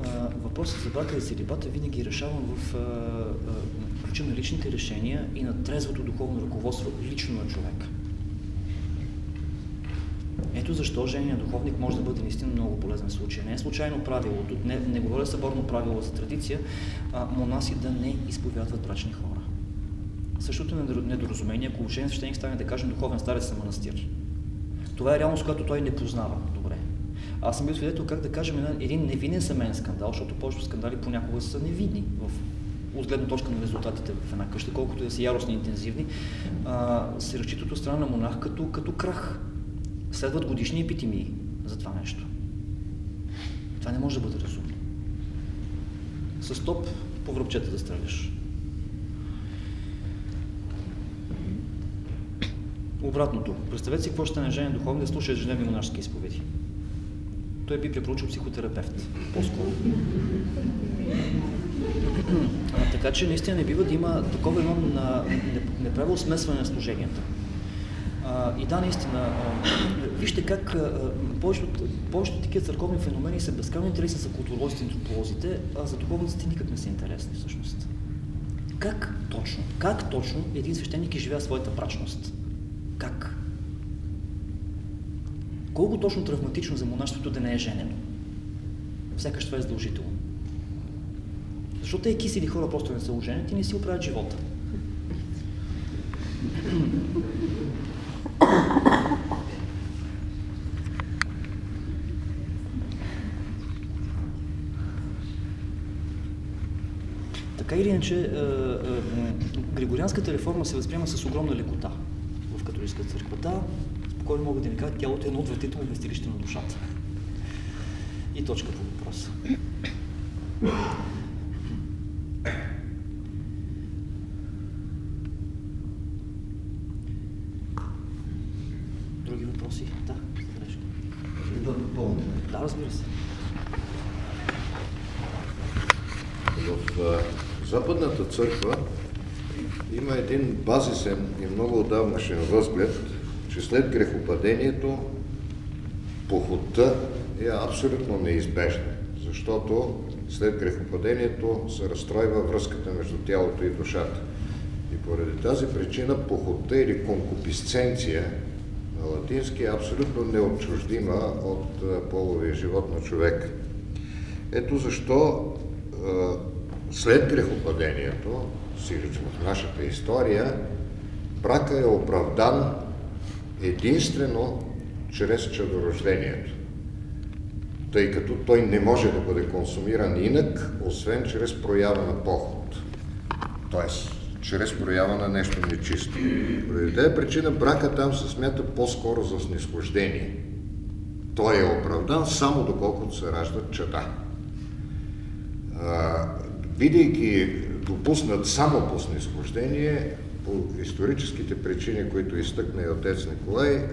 въпросът за брака и целибата винаги е в ключа на личните решения и на трезвото духовно ръководство лично на човека. Ето защо жения духовник може да бъде наистина много полезен случай. Не е случайно правилото, не, не говоря съборно правило за традиция, а монаси да не изповядват брачни хора. Същото недоразумение, ако учен свещеник стане да кажем духовен старец на манастир. Това е реалност, която той не познава добре. Аз съм бил свидетел, как да кажем, един невинен семейен скандал, защото повечето скандали понякога са невинни в от гледна точка на резултатите в една къща, колкото да са яростни и интензивни, а, се разчитат от страна на монах като, като крах. Следват годишни епитемии за това нещо. Това не може да бъде разумно. С топ по връбчета да стреляш. Обратното. Представете си какво ще на женен духовник да слуша ежедневни монашески изповеди. Той би препоръчал психотерапевт. По-скоро. Така че наистина не бива да има такова едно на, смесване на служенията. А, и да, наистина, а, вижте как повечето, такива църковни феномени са безкрайно интересни за културолозите и антрополозите, а за духовниците никак не са интересни всъщност. Как точно, как точно един свещеник изживява своята брачност? Как? Колко точно травматично за монашеството да не е женено? Сякаш това е задължително. Защото те кисели хора просто не са оженят и не си оправят живота. Така или иначе, е, е, Григорианската реформа се възприема с огромна лекота в католическата църква. Да, спокойно могат да ни кажат, тялото е едно отвратително вместилище на душата. И точка по въпроса. Други въпроси? Да, забележка. Да допълня. Да, разбира се. В а, Западната църква има един базисен и много отдавнашен възглед, че след грехопадението похота е абсолютно неизбежна, защото след грехопадението се разстройва връзката между тялото и душата. И поради тази причина похота или конкуписценция на латински е абсолютно неотчуждима от половия живот на човек. Ето защо след грехопадението, сиреч в нашата история, брака е оправдан единствено чрез чадорождението, тъй като той не може да бъде консумиран инак, освен чрез проява на поход. Тоест, чрез проява на нещо нечисто. Поради тази причина брака там се смята по-скоро за снисхождение. Той е оправдан само доколкото се раждат чада. Бидейки допуснат само по снисхождение, по историческите причини, които изтъкна и отец Николай,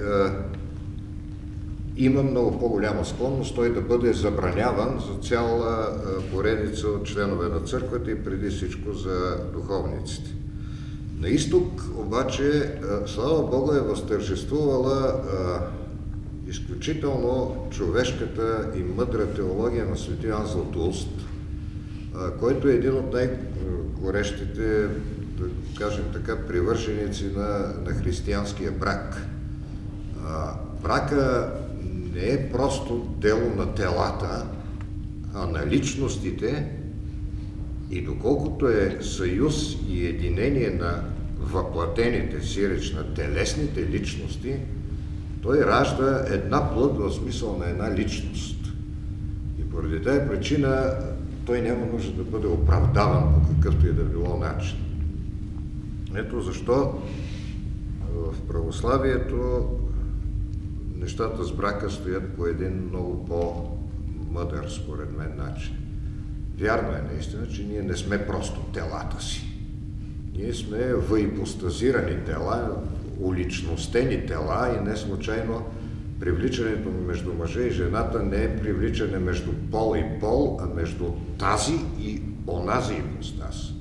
има много по-голяма склонност той да бъде забраняван за цяла поредица от членове на църквата и преди всичко за духовниците. На изток обаче, слава Бога, е възтържествувала изключително човешката и мъдра теология на свети Анзел Тулст, който е един от най-горещите, да кажем така, привърженици на, на християнския брак. Брака не е просто дело на телата, а на личностите и доколкото е съюз и единение на въплатените, сиреч на телесните личности, той ражда една плът в смисъл на една личност. И поради тази причина той няма нужда да бъде оправдаван по какъвто и да било начин. Ето защо в православието нещата с брака стоят по един много по-мъдър, според мен, начин. Вярно е наистина, че ние не сме просто телата си. Ние сме въипостазирани тела, уличностени тела и не случайно привличането между мъжа и жената не е привличане между пол и пол, а между тази и онази ипостас.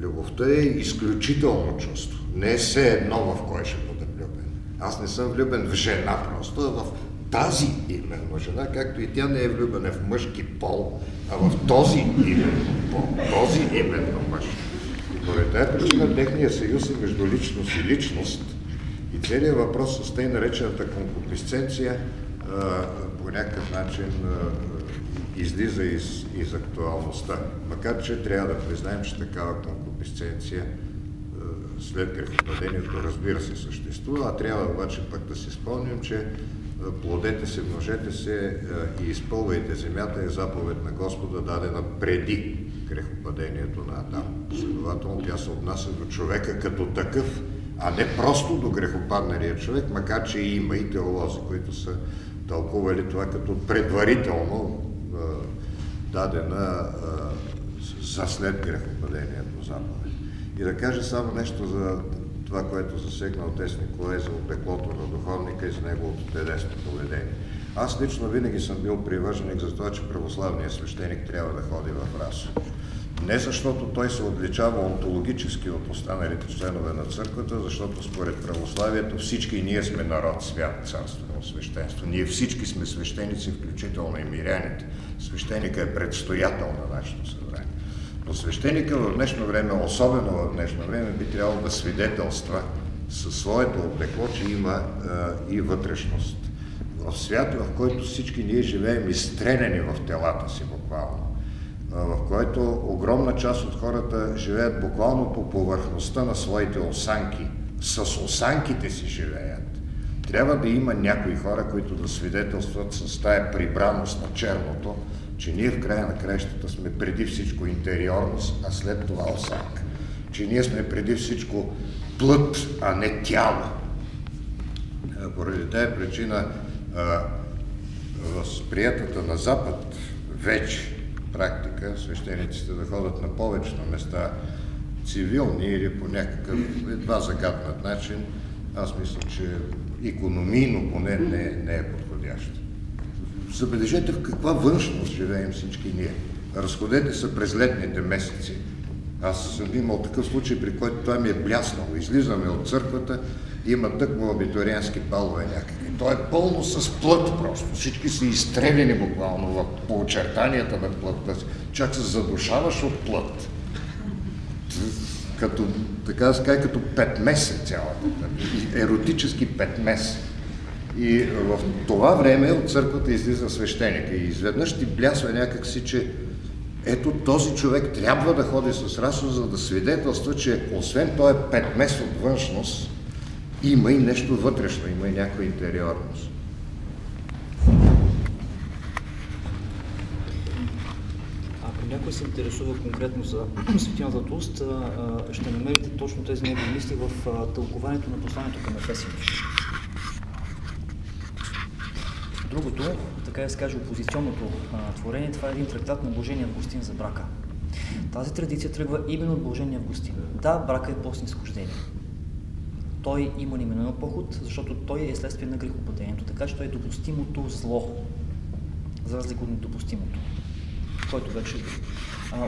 Любовта е изключително чувство. Не е все едно в кой ще бъда влюбен. Аз не съм влюбен в жена просто, а в тази именно жена, както и тя не е влюбена в мъжки пол, а в този именно пол, този именно мъж. Поради тази причина техния съюз е между личност и личност – и целият въпрос с тъй наречената конкуписценция по някакъв начин излиза из, из актуалността. Макар, че трябва да признаем, че такава конкуписценция след грехопадението разбира се съществува, а трябва обаче пък да си спомним, че плодете се, множете се и изпълвайте земята е заповед на Господа, дадена преди грехопадението на Адам. Следователно тя се отнася до човека като такъв, а не просто до грехопадналия човек, макар че има и теолози, които са тълкували това като предварително дадена за след грехопадението заповед. И да кажа само нещо за това, което засегна отец Николай за обеклото на духовника и за неговото телесно поведение. Аз лично винаги съм бил привърженик за това, че православният свещеник трябва да ходи в расо. Не защото той се отличава онтологически от останалите членове на църквата, защото според православието всички ние сме народ, свят, царствено свещенство. Ние всички сме свещеници, включително и миряните. Свещеника е предстоятел на нашето събрание. Но свещеника в днешно време, особено в днешно време, би трябвало да свидетелства със своето облекло, че има е, и вътрешност. В свят, в който всички ние живеем изстрелени в телата си буквално, в който огромна част от хората живеят буквално по повърхността на своите осанки, с осанките си живеят. Трябва да има някои хора, които да свидетелстват с тая прибраност на черното, че ние в края на краищата сме преди всичко интериорност, а след това осанка. Че ние сме преди всичко плът, а не тяло. Поради тази причина възприятата на Запад вече практика свещениците да ходят на повече на места цивилни или по някакъв едва загаднат начин, аз мисля, че економийно поне не, не е подходящо. Забележете в каква външност живеем всички ние. Разходете се през летните месеци. Аз съм имал такъв случай, при който това ми е бляснало. Излизаме от църквата, има тъкмо абитуриенски балове някакви. Той е пълно с плът просто. Всички са изстреляни буквално в, по очертанията на плътта си. Чак се задушаваш от плът. Като, така да като петмесе цялата. Еротически петмес. И в това време от църквата излиза свещеника и изведнъж ти блясва някакси, че ето този човек трябва да ходи с расо, за да свидетелства, че освен този петмес от външност, има и нещо вътрешно, има и някаква интериорност. Ако някой се интересува конкретно за Светината уст, ще намерите точно тези негови мисли в тълкованието на посланието към Ефесите. Другото, така да се каже, опозиционното творение, това е един трактат на Божения Августин за брака. Тази традиция тръгва именно от Божения Августин. Да, брака е по-снисхождение той има неминуем поход, защото той е следствие на грехопадението, така че той е допустимото зло, за разлика от недопустимото, който вече е.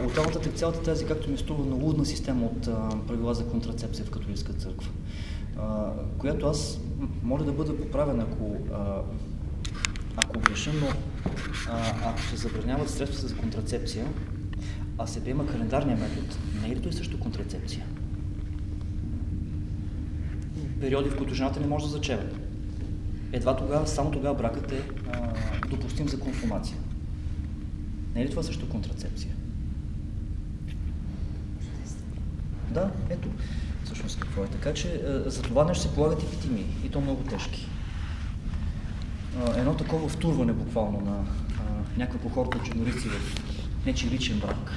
От цялата, цялата тази, както ми струва, налудна система от а, правила за контрацепция в католическа църква, а, която аз моля да бъда поправен, ако, а, ако греша, но а, ако се забраняват средства за контрацепция, а се приема календарния метод, не е ли той също контрацепция? Периоди, в които жената не може да зачева. Едва тогава, само тогава бракът е а, допустим за консумация. Не е ли това също контрацепция? Да, ето, всъщност какво е. Така че а, за това нещо се полагат епитимии, и то много тежки. А, едно такова втурване буквално на а, някаква кохорта от журналисти в нечи личен брак,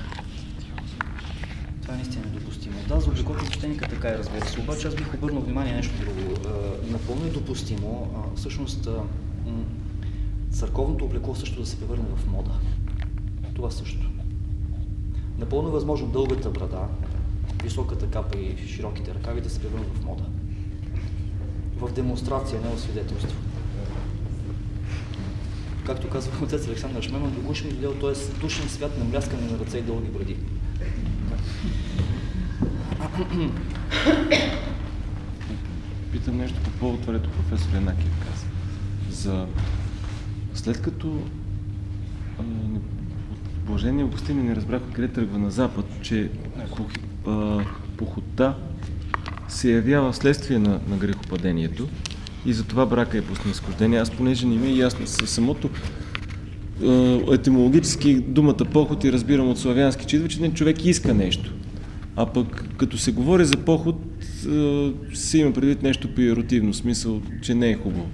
това е наистина недопустимо. Да, за обиколка свещеника така е, разбира се. Обаче аз бих обърнал внимание нещо друго. Напълно е допустимо, всъщност, църковното облекло също да се превърне в мода. Това също. Напълно е възможно дългата брада, високата капа и широките ръкави да се превърнат в мода. В демонстрация, не в свидетелство. Както казва отец Александър Шмеман, до гуш ми дойдел, т.е. душен свят на мляскане на ръце и дълги бради. Питам нещо по повод това, професор Янакиев каза. За... След като Блажение Августин не разбрах откъде тръгва на запад, че походта се явява следствие на, на грехопадението и затова брака е по снисхождение. Аз понеже не ми е ясно с самото етимологически думата поход и разбирам от славянски, че идва, че човек иска нещо. А пък като се говори за поход, се има предвид нещо по еротивно, смисъл, че не е хубаво.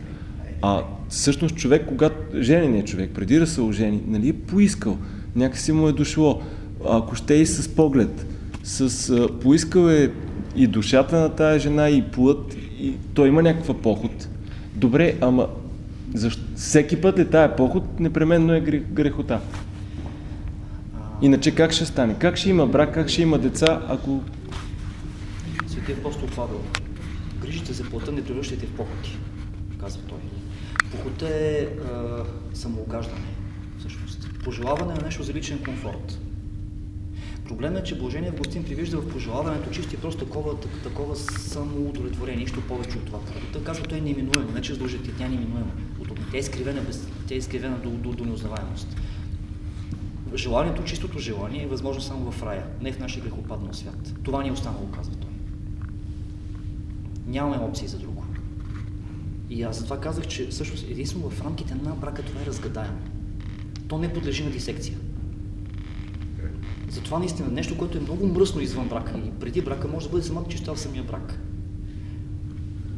А всъщност човек, когато жененият човек, преди да се ожени, нали е поискал, някакси му е дошло, ако ще и с поглед, с, поискал е и душата на тая жена, и плът, и той има някаква поход. Добре, ама защо? Всеки път ли тая поход непременно е грехота? Иначе как ще стане? Как ще има брак, как ще има деца, ако... Свети апостол Павел, грижите за плътта не превръщайте в походи, казва той. Похота е а, самоогаждане, всъщност. Пожелаване на нещо за личен комфорт. Проблемът е, че Блажение Августин привижда в пожелаването чисто и просто такова, такова самоудовлетворение, нищо повече от това. Той казва, той е неминуемо, не че задължите, тя е неминуема. Тя е изкривена, без, тя е изкривена до, до, до неузнаваемост. Желанието, чистото желание е възможно само в рая, не в нашия грехопаднал свят. Това ни е останало, казва той. Нямаме опции за друго. И аз затова казах, че всъщност единствено в рамките на брака това е разгадаемо. То не подлежи на дисекция. Затова наистина нещо, което е много мръсно извън брака и преди брака, може да бъде самата чистота в самия брак.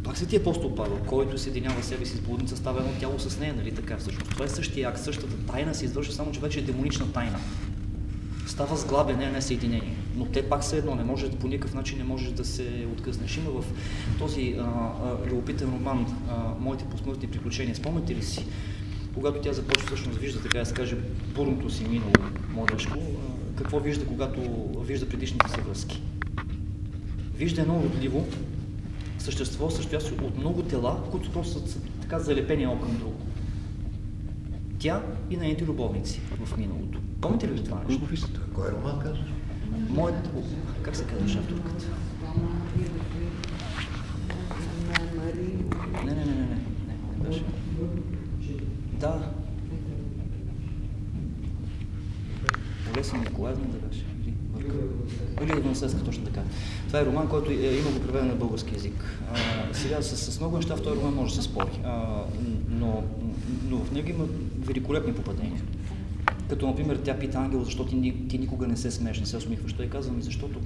Пак свети апостол Павел, който съединява себе си с блудница, става едно тяло с нея, нали така всъщност. Това е същия акт, същата тайна се извършва, само че вече е демонична тайна. Става сглабяне, не съединение. Но те пак са едно, не може, по никакъв начин не можеш да се откъснеш. Има в този а, а, любопитен роман а, Моите посмъртни приключения, спомняте ли си, когато тя започва всъщност вижда, така да се каже, бурното си минало младежко, какво вижда, когато вижда предишните си връзки? Вижда едно родливо, същество, състоящо се от много тела, които просто са така залепени едно към друго. Тя и нейните любовници в миналото. Помните ли това нещо? Кой роман казваш? Моят... Как се казваш авторката? Не, не, не, не, не, не, беше. Да. Олеся Николаевна да беше. Или Едноследска, точно така. Това е роман, който е, има го преведен на български язик. А, сега с, с много неща в този роман може да се спори, а, но, но в него има великолепни попадения. Като, например, тя пита ангел, защо ти, ти никога не се смееш, не се усмихваш. Той казва ми, защото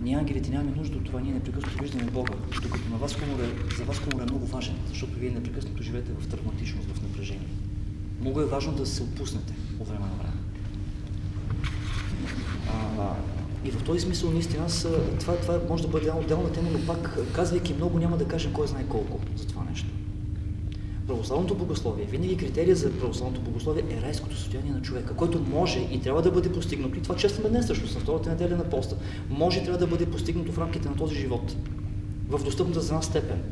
ние ангелите нямаме нужда от това, ние непрекъснато виждаме Бога. Докато на вас хумор е, за вас хумор е много важен, защото вие непрекъснато живеете в травматичност, в напрежение. Много е важно да се отпуснете от време на време. А, и в този смисъл, наистина, аз, това, това може да бъде отделна тема, но пак, казвайки много, няма да кажем кой знае колко за това нещо. Православното богословие, винаги критерия за православното богословие е райското състояние на човека, който може и трябва да бъде постигнато. И това честваме днес всъщност, на втората неделя на поста. Може и трябва да бъде постигнато в рамките на този живот. В достъпната за нас степен.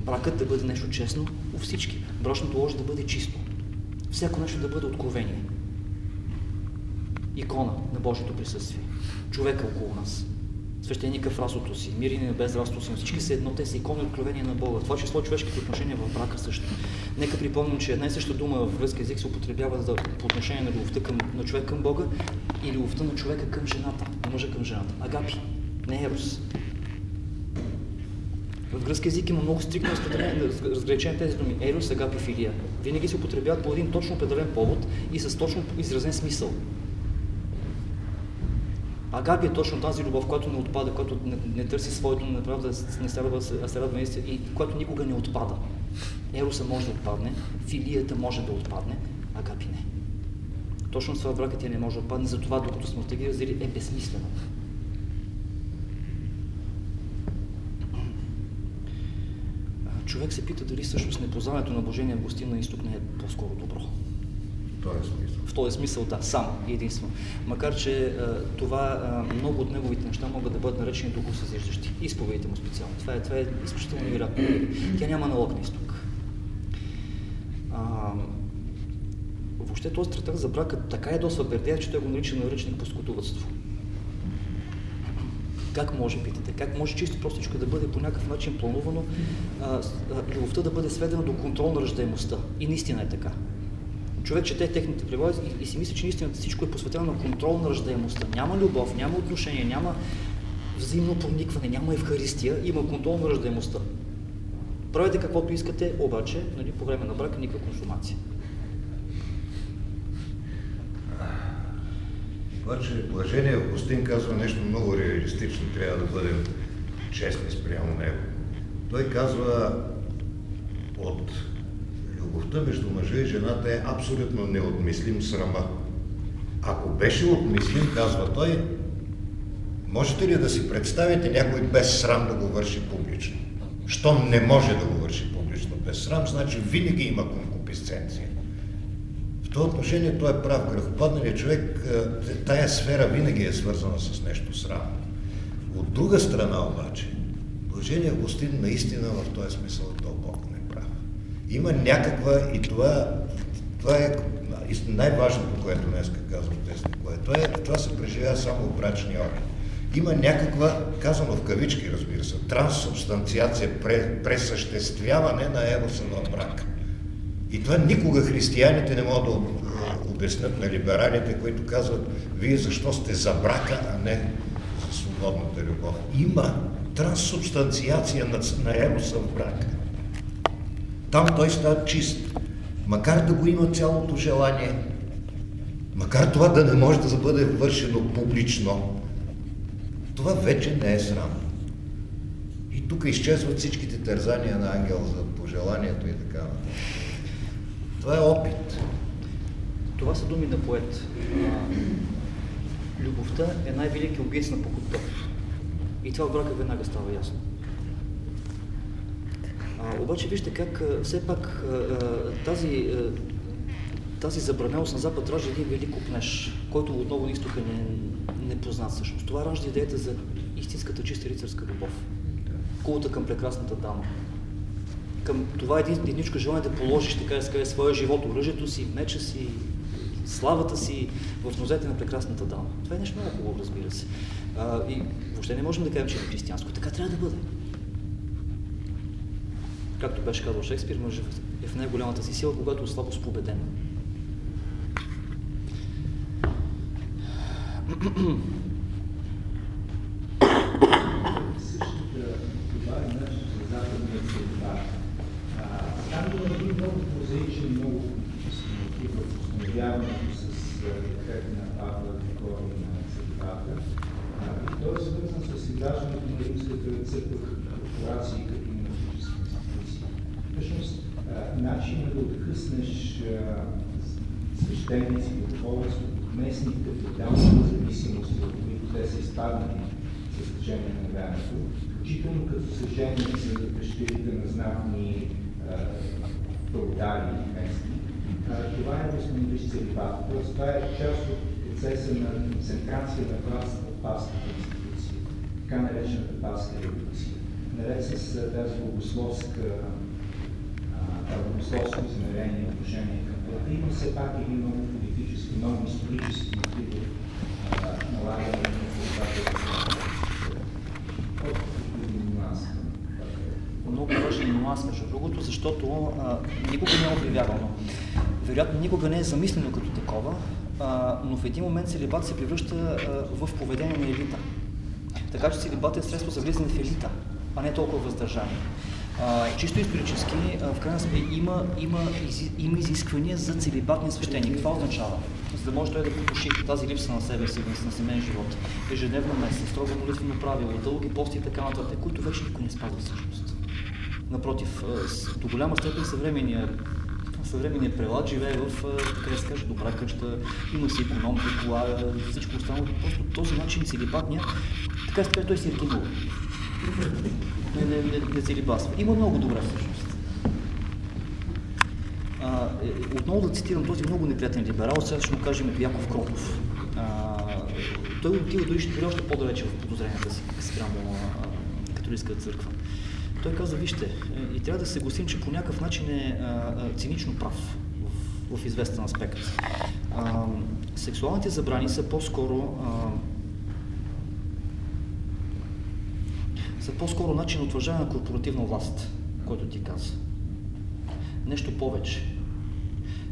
Бракът да бъде нещо честно у всички. Брачното ложе да бъде чисто. Всяко нещо да бъде откровение. Икона на Божието присъствие човека около нас. Свещеника в расото си, мир и небес расото си, всички са едно, те са икони откровения на Бога. Това число човешките отношения в брака също. Нека припомним, че една и съща дума в връзка език се употребява за, по отношение на любовта към, на човек към Бога и любовта на човека към жената, на мъжа към жената. Агапи, не ерос. В гръцки език има много стриктно разграничение тези думи. Ерос, агапи, филия. Винаги се употребяват по един точно определен повод и с точно изразен смисъл. Агаби е точно тази любов, която не отпада, която не, не търси своето, не трябва да не се радва, се радва и, която никога не отпада. Ероса може да отпадне, филията може да отпадне, Агаби не. Точно това бракът тя не може да отпадне, затова докато смъртта ги раздели е безсмислено. Човек се пита дали всъщност непознаването на Божения Августин на изток не е по-скоро добро този смисъл. В този смисъл, да, само и единствено. Макар, че а, това, а, много от неговите неща могат да бъдат наречени духосъзиждащи. Изповедите му специално. Това е, това е изключително невероятно. Тя няма налог на изток. А, въобще този стратег за брака така е доста бердия, че той го нарича наръчник по скотовътство. Как може, питате? Как може чисто простичко да бъде по някакъв начин планувано а, а, любовта да бъде сведена до контрол на ръждаемостта? И наистина е така човек чете техните преводи и, и си мисли, че наистина всичко е посветено на контрол на ръждаемостта. Няма любов, няма отношение, няма взаимно проникване, няма евхаристия, има контрол на ръждаемостта. Правете каквото искате, обаче нали, по време на брака никаква консумация. Обаче Блажение Августин казва нещо много реалистично, трябва да бъдем честни спрямо него. Той казва от любовта между мъжа и жената е абсолютно неотмислим срама. Ако беше отмислим, казва той, можете ли да си представите някой без срам да го върши публично? Щом не може да го върши публично без срам, значи винаги има конкуписценция. В това отношение той е прав. Грехопадналият човек, е, тая сфера винаги е свързана с нещо срамно. От друга страна обаче, Блажение Агустин наистина в този смисъл е. Има някаква, и това, това е най-важното, което днес казвам тези което е, това се преживява само в брачния опит. Има някаква, казано в кавички, разбира се, транссубстанциация, пресъществяване на ероса на брак. И това никога християните не могат да обяснят на либералите, които казват, вие защо сте за брака, а не за свободната любов. Има транссубстанциация на, на ероса в брака. Там той става чист. Макар да го има цялото желание, макар това да не може да бъде вършено публично, това вече не е срам. И тук изчезват всичките тързания на ангел за пожеланието и така. Това е опит. Това са думи на поет. Любовта е най-велики убийц на похотта. И това в брака веднага става ясно. А, обаче вижте как все пак тази, тази забранелост на Запад ражда един велик опнеж, който отново на изтока не е непознат всъщност. Това ражда идеята за истинската чиста рицарска любов. Култа към прекрасната дама. Към това един, едничко желание да положиш, така да скаже, своя живот, оръжието си, меча си, славата си в нозете на прекрасната дама. Това е нещо много хубаво, разбира се. А, и въобще не можем да кажем, че е християнско. Така трябва да бъде. Както беше казал Шекспир, мъжът е в най-голямата си сила, когато е слабост победен. Там един много прозаичен, много мотив с ефект на Павла на. И той е свързан с изграждането на Римската църква корпорации, като монархически институции. Всъщност, начинът да откъснеш свещеници, духовенство, местните феодални зависимости, в които те са изпаднали с течение на времето, включително като са женени за дъщерите на знатни феодали местни. Това е възстановиш целибат. Тоест, това е част от процеса на концентрация на власт в паската институция, така наречената паска революция. Наред с тази богословска богословско измерение отношение към това, има все пак един много политически, много исторически мотив в налагане на много важен нюанс, между другото, защото а, никога не е обявявано. Вероятно никога не е замислено като такова, а, но в един момент целибат се превръща а, в поведение на елита. Така че целибат е средство за влизане в елита, а не толкова въздържание. А, чисто исторически, а, в крайна сметка, има, има, из, има изисквания за целибатния свещеник. Това означава, за да може той да потуши тази липса на себе си, на семейен живот, ежедневно месец, строго молитвено правило, дълги пости и така нататък, които вече никой не спазва всъщност. Напротив, до голяма степен съвременния съвременният прелад живее в, така да се каже, добра къща, има си економика, кола, всичко останало. Просто този начин целибатния, така се той си рекинува. Не, не, не, не целибатства. Има много добра всъщност. А, е, отново да цитирам този много неприятен либерал, сега ще му кажем Яков Кротов. А, той отива дори ще още по-далече в подозренията си спрямо католическата църква. Той каза, вижте, е, и трябва да се съгласим, че по някакъв начин е а, а, цинично прав в, в известен аспект. А, сексуалните забрани са по-скоро са по-скоро начин на утвърждаване на корпоративна власт, който ти каза. Нещо повече.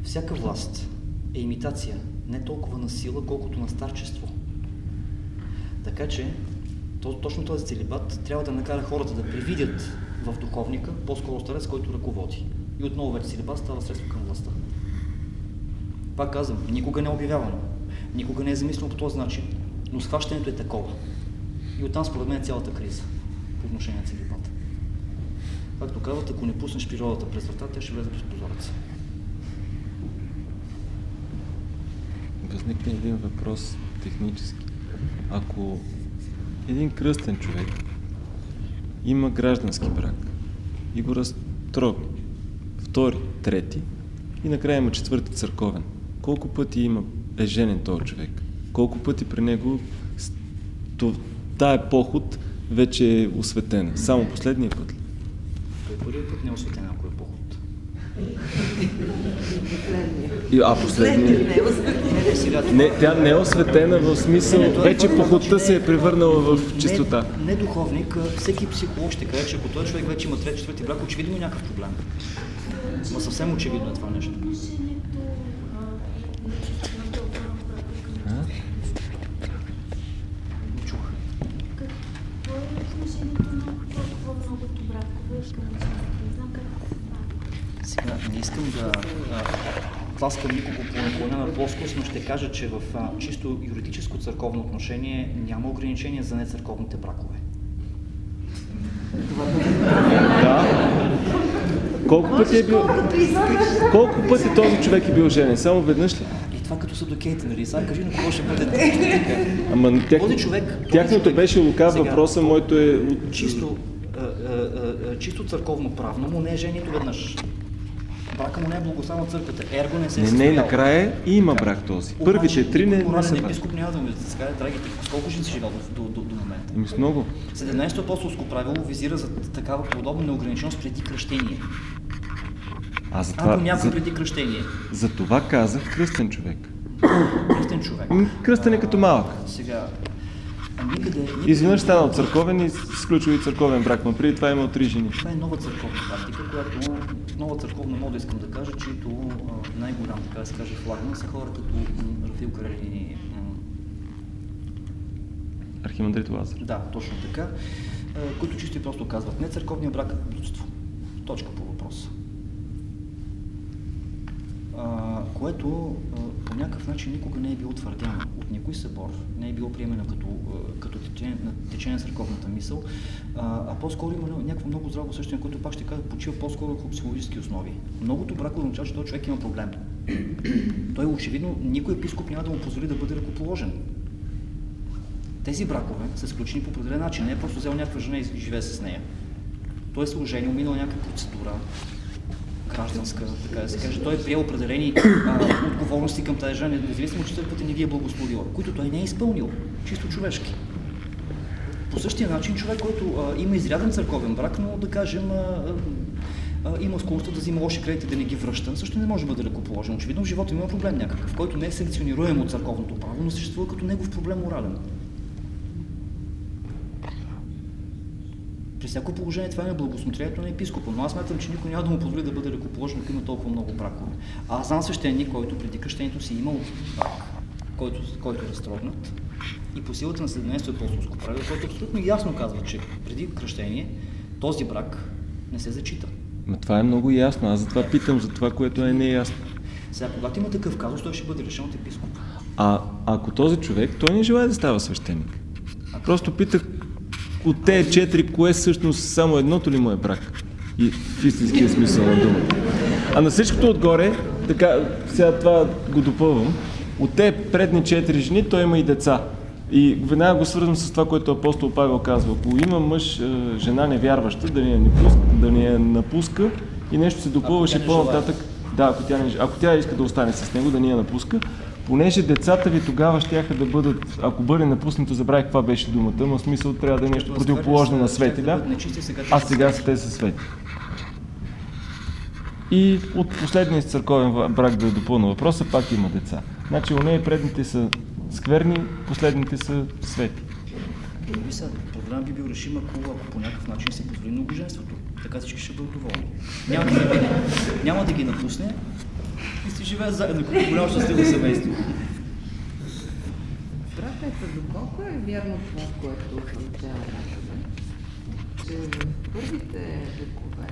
Всяка власт е имитация не толкова на сила, колкото на старчество. Така че то, точно този целибат трябва да накара хората да привидят в духовника, по-скоро старец, който ръководи. И отново вече целибат става средство към властта. Пак казвам, никога не е обявявано. Никога не е замислено по този начин. Но схващането е такова. И оттам според мен е цялата криза по отношение на целибата. Както казват, ако не пуснеш природата през врата, тя ще влезе през прозореца. Възникне един въпрос технически. Ако един кръстен човек има граждански брак и го разтрогне, втори, трети и накрая има четвърти църковен, колко пъти има е женен този човек? Колко пъти при него тая поход вече е осветена? Само последния път ли? Той първият път не е осветен, ако е поход. И, а последния? Не, сега, Не, тя не е осветена в смисъл, Не, той вече значи, се е превърнала в чистота. Не, не духовник, всеки психолог ще каже, че ако този човек вече има трети, четвърти брак, очевидно има някакъв проблем. Ма съвсем очевидно е това нещо. А? Не чух. Какво е отношението на толкова многото бракове към жените? Не знам как се прави. Сега не искам да а, тласкам никого по наклонена плоскост, но ще кажа, че в а, чисто юридическо църковно отношение няма ограничения за нецърковните бракове. Да. Колко пъти е бил... Колко пъти този човек е бил женен? Само веднъж ли? И това като са до Кейт, нали? Сега кажи на кого ще бъде така. Ама тях... Този човек- този тяхното човек- беше Сега- въпроса, моето е... Чисто, а, а, а, чисто църковно правно му не е женито веднъж. Брака му не е благословен от църквата. Ерго не се е Не, не, накрая и има брак този. Първите три не, не са брак. епископ няма да му да скаже, драгите, с колко жени си живял до, до, до, момента? Ами с много. 17-то апостолско правило визира за такава подобна неограниченост преди кръщение. А за Ако това, някой за, преди кръщение, за това казах кръстен човек. кръстен човек. Ами, кръстен е като малък. Сега, никъде... никъде Изведнъж станал църковен и сключил и църковен брак, но преди това е имал три жени. Това е нова църковна практика, която нова църковна мода искам да кажа, чието най-голям, така да се каже, флагман са хора като Рафил Карелини. Архимандрит Лазар. Да, точно така, които чисто и просто казват, не църковния брак е блудство. Точка по въпроса. Което по някакъв начин никога не е било твърдяно от никой събор, не е било приемено като, а, като течение, на църковната мисъл, а, а по-скоро има някакво много здраво усещане, което пак ще кажа, почива по-скоро върху психологически основи. Многото брак означава, че този човек има проблем. Той очевидно никой епископ няма да му позволи да бъде ръкоположен. Тези бракове са сключени по определен начин. Не е просто взел някаква жена и живее с нея. Той се оженил, минал някаква процедура, гражданска, така да се каже. Той е приел определени а, отговорности към тази жена, независимо, че църквата не ги е благословила, които той не е изпълнил, чисто човешки. По същия начин човек, който а, има изряден църковен брак, но да кажем а, а, има склонността да взима лоши кредити, да не ги връща, също не може да бъде ръкоположен. Очевидно в живота има проблем някакъв, който не е санкционируем от църковното право, но съществува като негов проблем морален. Всяко положение това е на благосмотрението на епископа, но аз смятам, че никой няма да му позволи да бъде ръкоположен, ако има толкова много бракове. А аз знам свещеник, който преди кръщението си е имал брак, който, който е разтрогнат и по силата на 17-то апостолско правило, който абсолютно ясно казва, че преди кръщение този брак не се зачита. Ма това е много ясно. Аз затова питам за това, което е неясно. Сега, когато има такъв казус, той ще бъде решен от епископ. А ако този човек, той не желая да става свещеник. Просто питах от тези четири, кое всъщност само едното ли му е брак? И в истинския смисъл на думата. А на всичкото отгоре, така, сега това го допълвам, от тези предни четири жени той има и деца. И веднага го свързвам с това, което апостол Павел казва. Ако има мъж, е, жена невярваща, да ни я напуска, да ни я напуска и нещо се допълваше по-нататък, да, ако тя, не, ако тя иска да остане с него, да ни я напуска, понеже децата ви тогава ще да бъдат, ако бъде напуснато, забравих каква беше думата, но смисъл трябва да е нещо противоположно на свети, А сега са те са свети. И от последния църковен брак да допълна въпроса, пак има деца. Значи, у нея предните са скверни, последните са свети. Сега, проблемът би бил решим, ако, ако по някакъв начин се позволи многоженството. Така всички ще бъдат доволни. Няма да ги, няма да ги напусне живеят заедно като голямо щастливо семейство. Братята, доколко е вярно това, което означава някъде, че в първите векове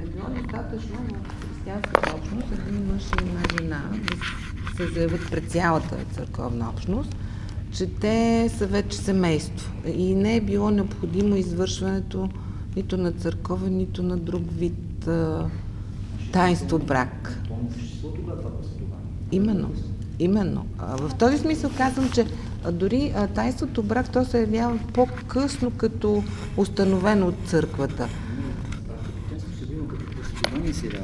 е било достатъчно в християнската общност един мъж и една жена да се заявят пред цялата църковна общност, че те са вече семейство и не е било необходимо извършването нито на църковен, нито на друг вид а, таинство брак. Това последование. Именно, именно. В този смисъл казвам, че дори а, таинството брак, то се явява по-късно като установено от църквата.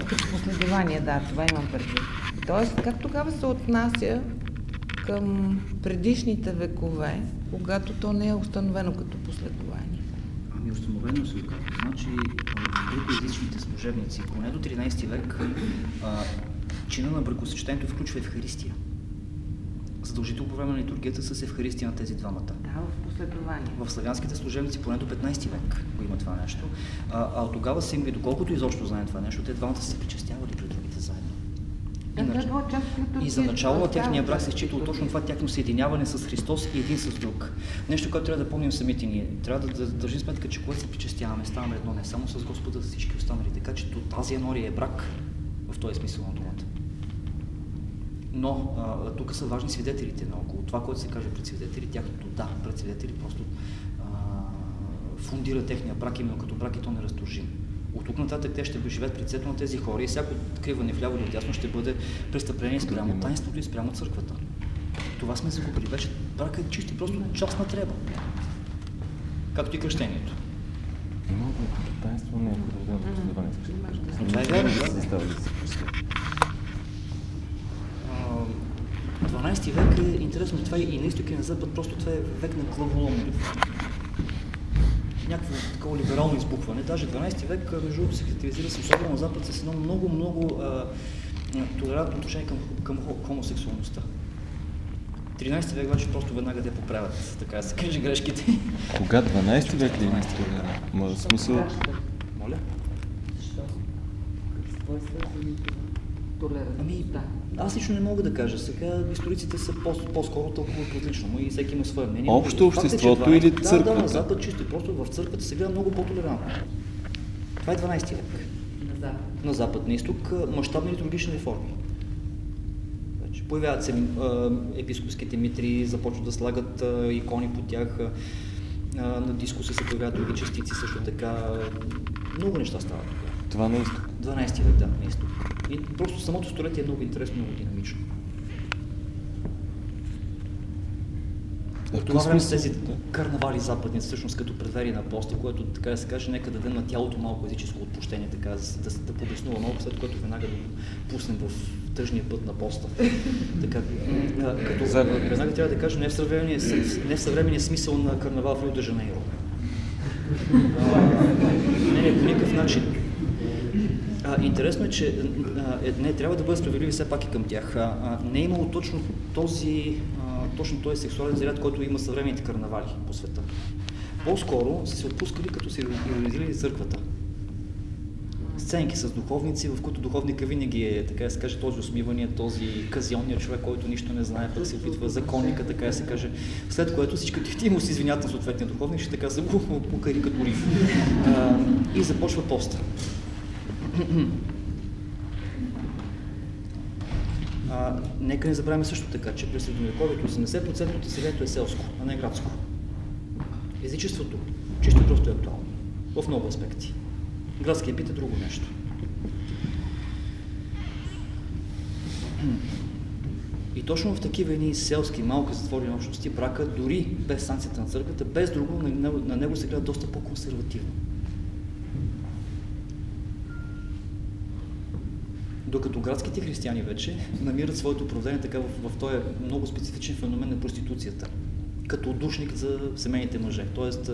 Като последование, да, това имам предвид. Тоест, как тогава се отнася към предишните векове, когато то не е установено като последование? Установено се оказва. Значи езичните служебници, поне до 13 век, а, чина на бракосъчетанието включва Евхаристия. Задължително по време на литургията с Евхаристия на тези двамата. Да, в последование. В славянските служебници поне до 15 век го има това нещо. А, а от тогава са имали, доколкото изобщо знаем това нещо, те двамата са се причастявали при другите заедно. Да, това е било част от И за начало на техния брак се от считало точно литургията. това тяхно съединяване с Христос и един с друг. Нещо, което трябва да помним самите ние. Трябва да, държим сметка, че когато се причастяваме, ставаме едно не само с Господа, с всички останали. Така че тази енория е брак в този смисъл на думата. Но а, тук са важни свидетелите наоколо. Това, което се каже пред свидетели, тяхното да пред свидетели просто а, фундира техния брак именно като брак и то неразторжим. От тук нататък те ще живеят при лицето на тези хора и всяко откриване вляво или вдясно ще бъде престъпление спрямо таинството и спрямо църквата. Това сме загубили. Вече брака е чисто и просто частна треба. Както и кръщението. Има таинство, не е подредено това е вярно, да. Не става да се просвет. А, 12 век е интересно, това е и на изток и на запад, просто това е век на главоломни. Някакво такова либерално избухване. Даже 12 век, между другото, се характеризира с особено на запад с едно много, много а, толерантно отношение към, към хо- хомосексуалността. 13 век вече просто веднага те поправят, така да се каже, грешките. Кога 12 век ли има 12 тогава? Ма в смисъл, Моля? Какво е свързано това? Толерантността. Ами, аз лично не мога да кажа. Сега историците са по- по-скоро толкова различно, но и всеки има свое мнение. Общо Факт е, че обществото 12 или Да, да, църквата? на Запад чисто просто в църквата се гледа много по-толерантно. Това е 12 век. На запад. На Запад, на изток, мащабни литургични реформи. Вече появяват се епископските митри, започват да слагат икони по тях, на дискуси се появяват други частици също така. Много неща стават тогава. това е изток. 12 век, да, на изток. И просто самото столетие е много интересно, много динамично. От това време смисъл? тези карнавали западни, всъщност като предверие на пости, което така да се каже, нека да дадем на тялото малко езическо отпущение, така да, да, да побеснува много, след което веднага да го пуснем в тъжния път на поста. така, като веднага трябва да кажа, не в съвременния, не в съвременния смисъл на карнавал в Рио де Жанейро. Не, не, по никакъв начин. Интересно е, че а, е, не, трябва да бъде справедливи все пак и към тях. А, а, не е имало точно този, а, точно този сексуален заряд, който има съвременните карнавали по света. По-скоро са се отпускали, като се реализирали църквата. Сценки с духовници, в които духовника винаги е, така да се каже, този усмивания, този казионният човек, който нищо не знае, пък се опитва законника, така да се каже. След което всички тихти му се извинят на съответния духовник, ще така се го покарикатури. А, и започва поста. А, нека не забравяме също така, че през средновековието 80% от населението е селско, а не градско. Езичеството чисто просто е актуално. В много аспекти. Градският бит е друго нещо. И точно в такива едни селски, малки затворени общности, брака, дори без санкцията на църквата, без друго, на него, на него се гледа доста по-консервативно. Докато градските християни вече намират своето оправдание така в, в този много специфичен феномен на проституцията, като отдушник за семейните мъже. Тоест,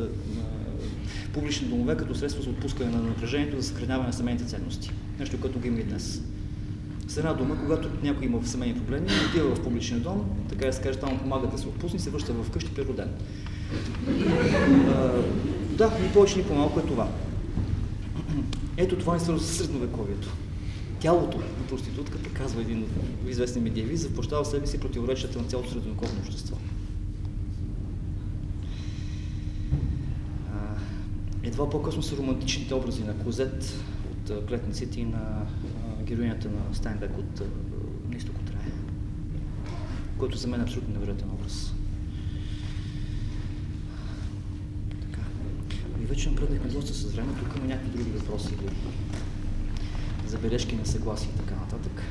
публични домове като средство за отпускане на напрежението, за съхраняване на семейните ценности. Нещо, което ги има и днес. С една дума, когато някой има семейни проблеми, отива в публичния дом, така да се каже, там помага да се отпусне се връща вкъщи природен. А, да, ни повече, ни по-малко е това. Ето това е свързано с средновековието тялото на проститутката, казва един от известни медиеви, запощава себе си противоречията на цялото средновековно общество. Едва по-късно са романтичните образи на Козет от клетниците и на героинята на Стайнбек от Нисто Котрае, който за мен е абсолютно невероятен образ. Така. И вече напреднахме доста с време, тук има някакви други въпроси забележки, несъгласия и така нататък.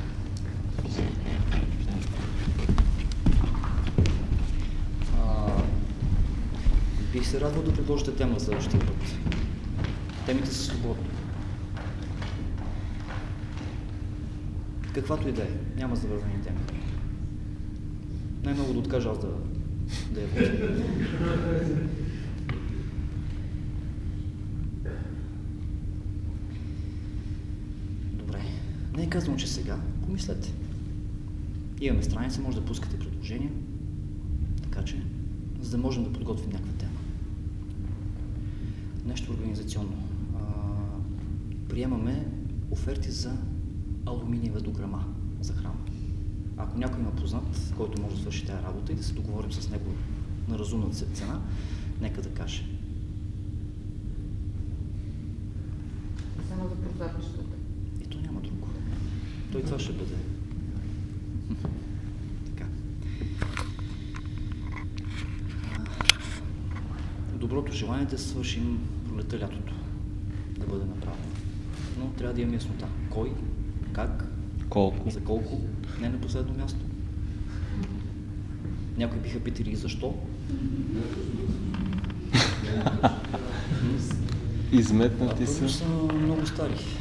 А, бих се радвал да предложите тема за следващия път. Темите са свободни. Каквато и да е, няма забранени теми. Най-много да откажа аз да, да я водя. Добре. Не е казвам, че сега. Помислете. Имаме страница, може да пускате предложения. Така че, за да можем да подготвим някаква тема. Нещо организационно. А, приемаме оферти за алуминиева дограма за храма. Ако някой има познат, който може да свърши тази работа и да се договорим с него на разумна цена, нека да каже. Само за прозрачността. И то няма друго. Той това ще бъде. Така. Доброто желание да свършим пролета лятото. Да бъде направено. Но трябва да имаме яснота. Кой, как, Колко? за колко, не на последно място. Някои биха питали и защо. Изметнати са много стари.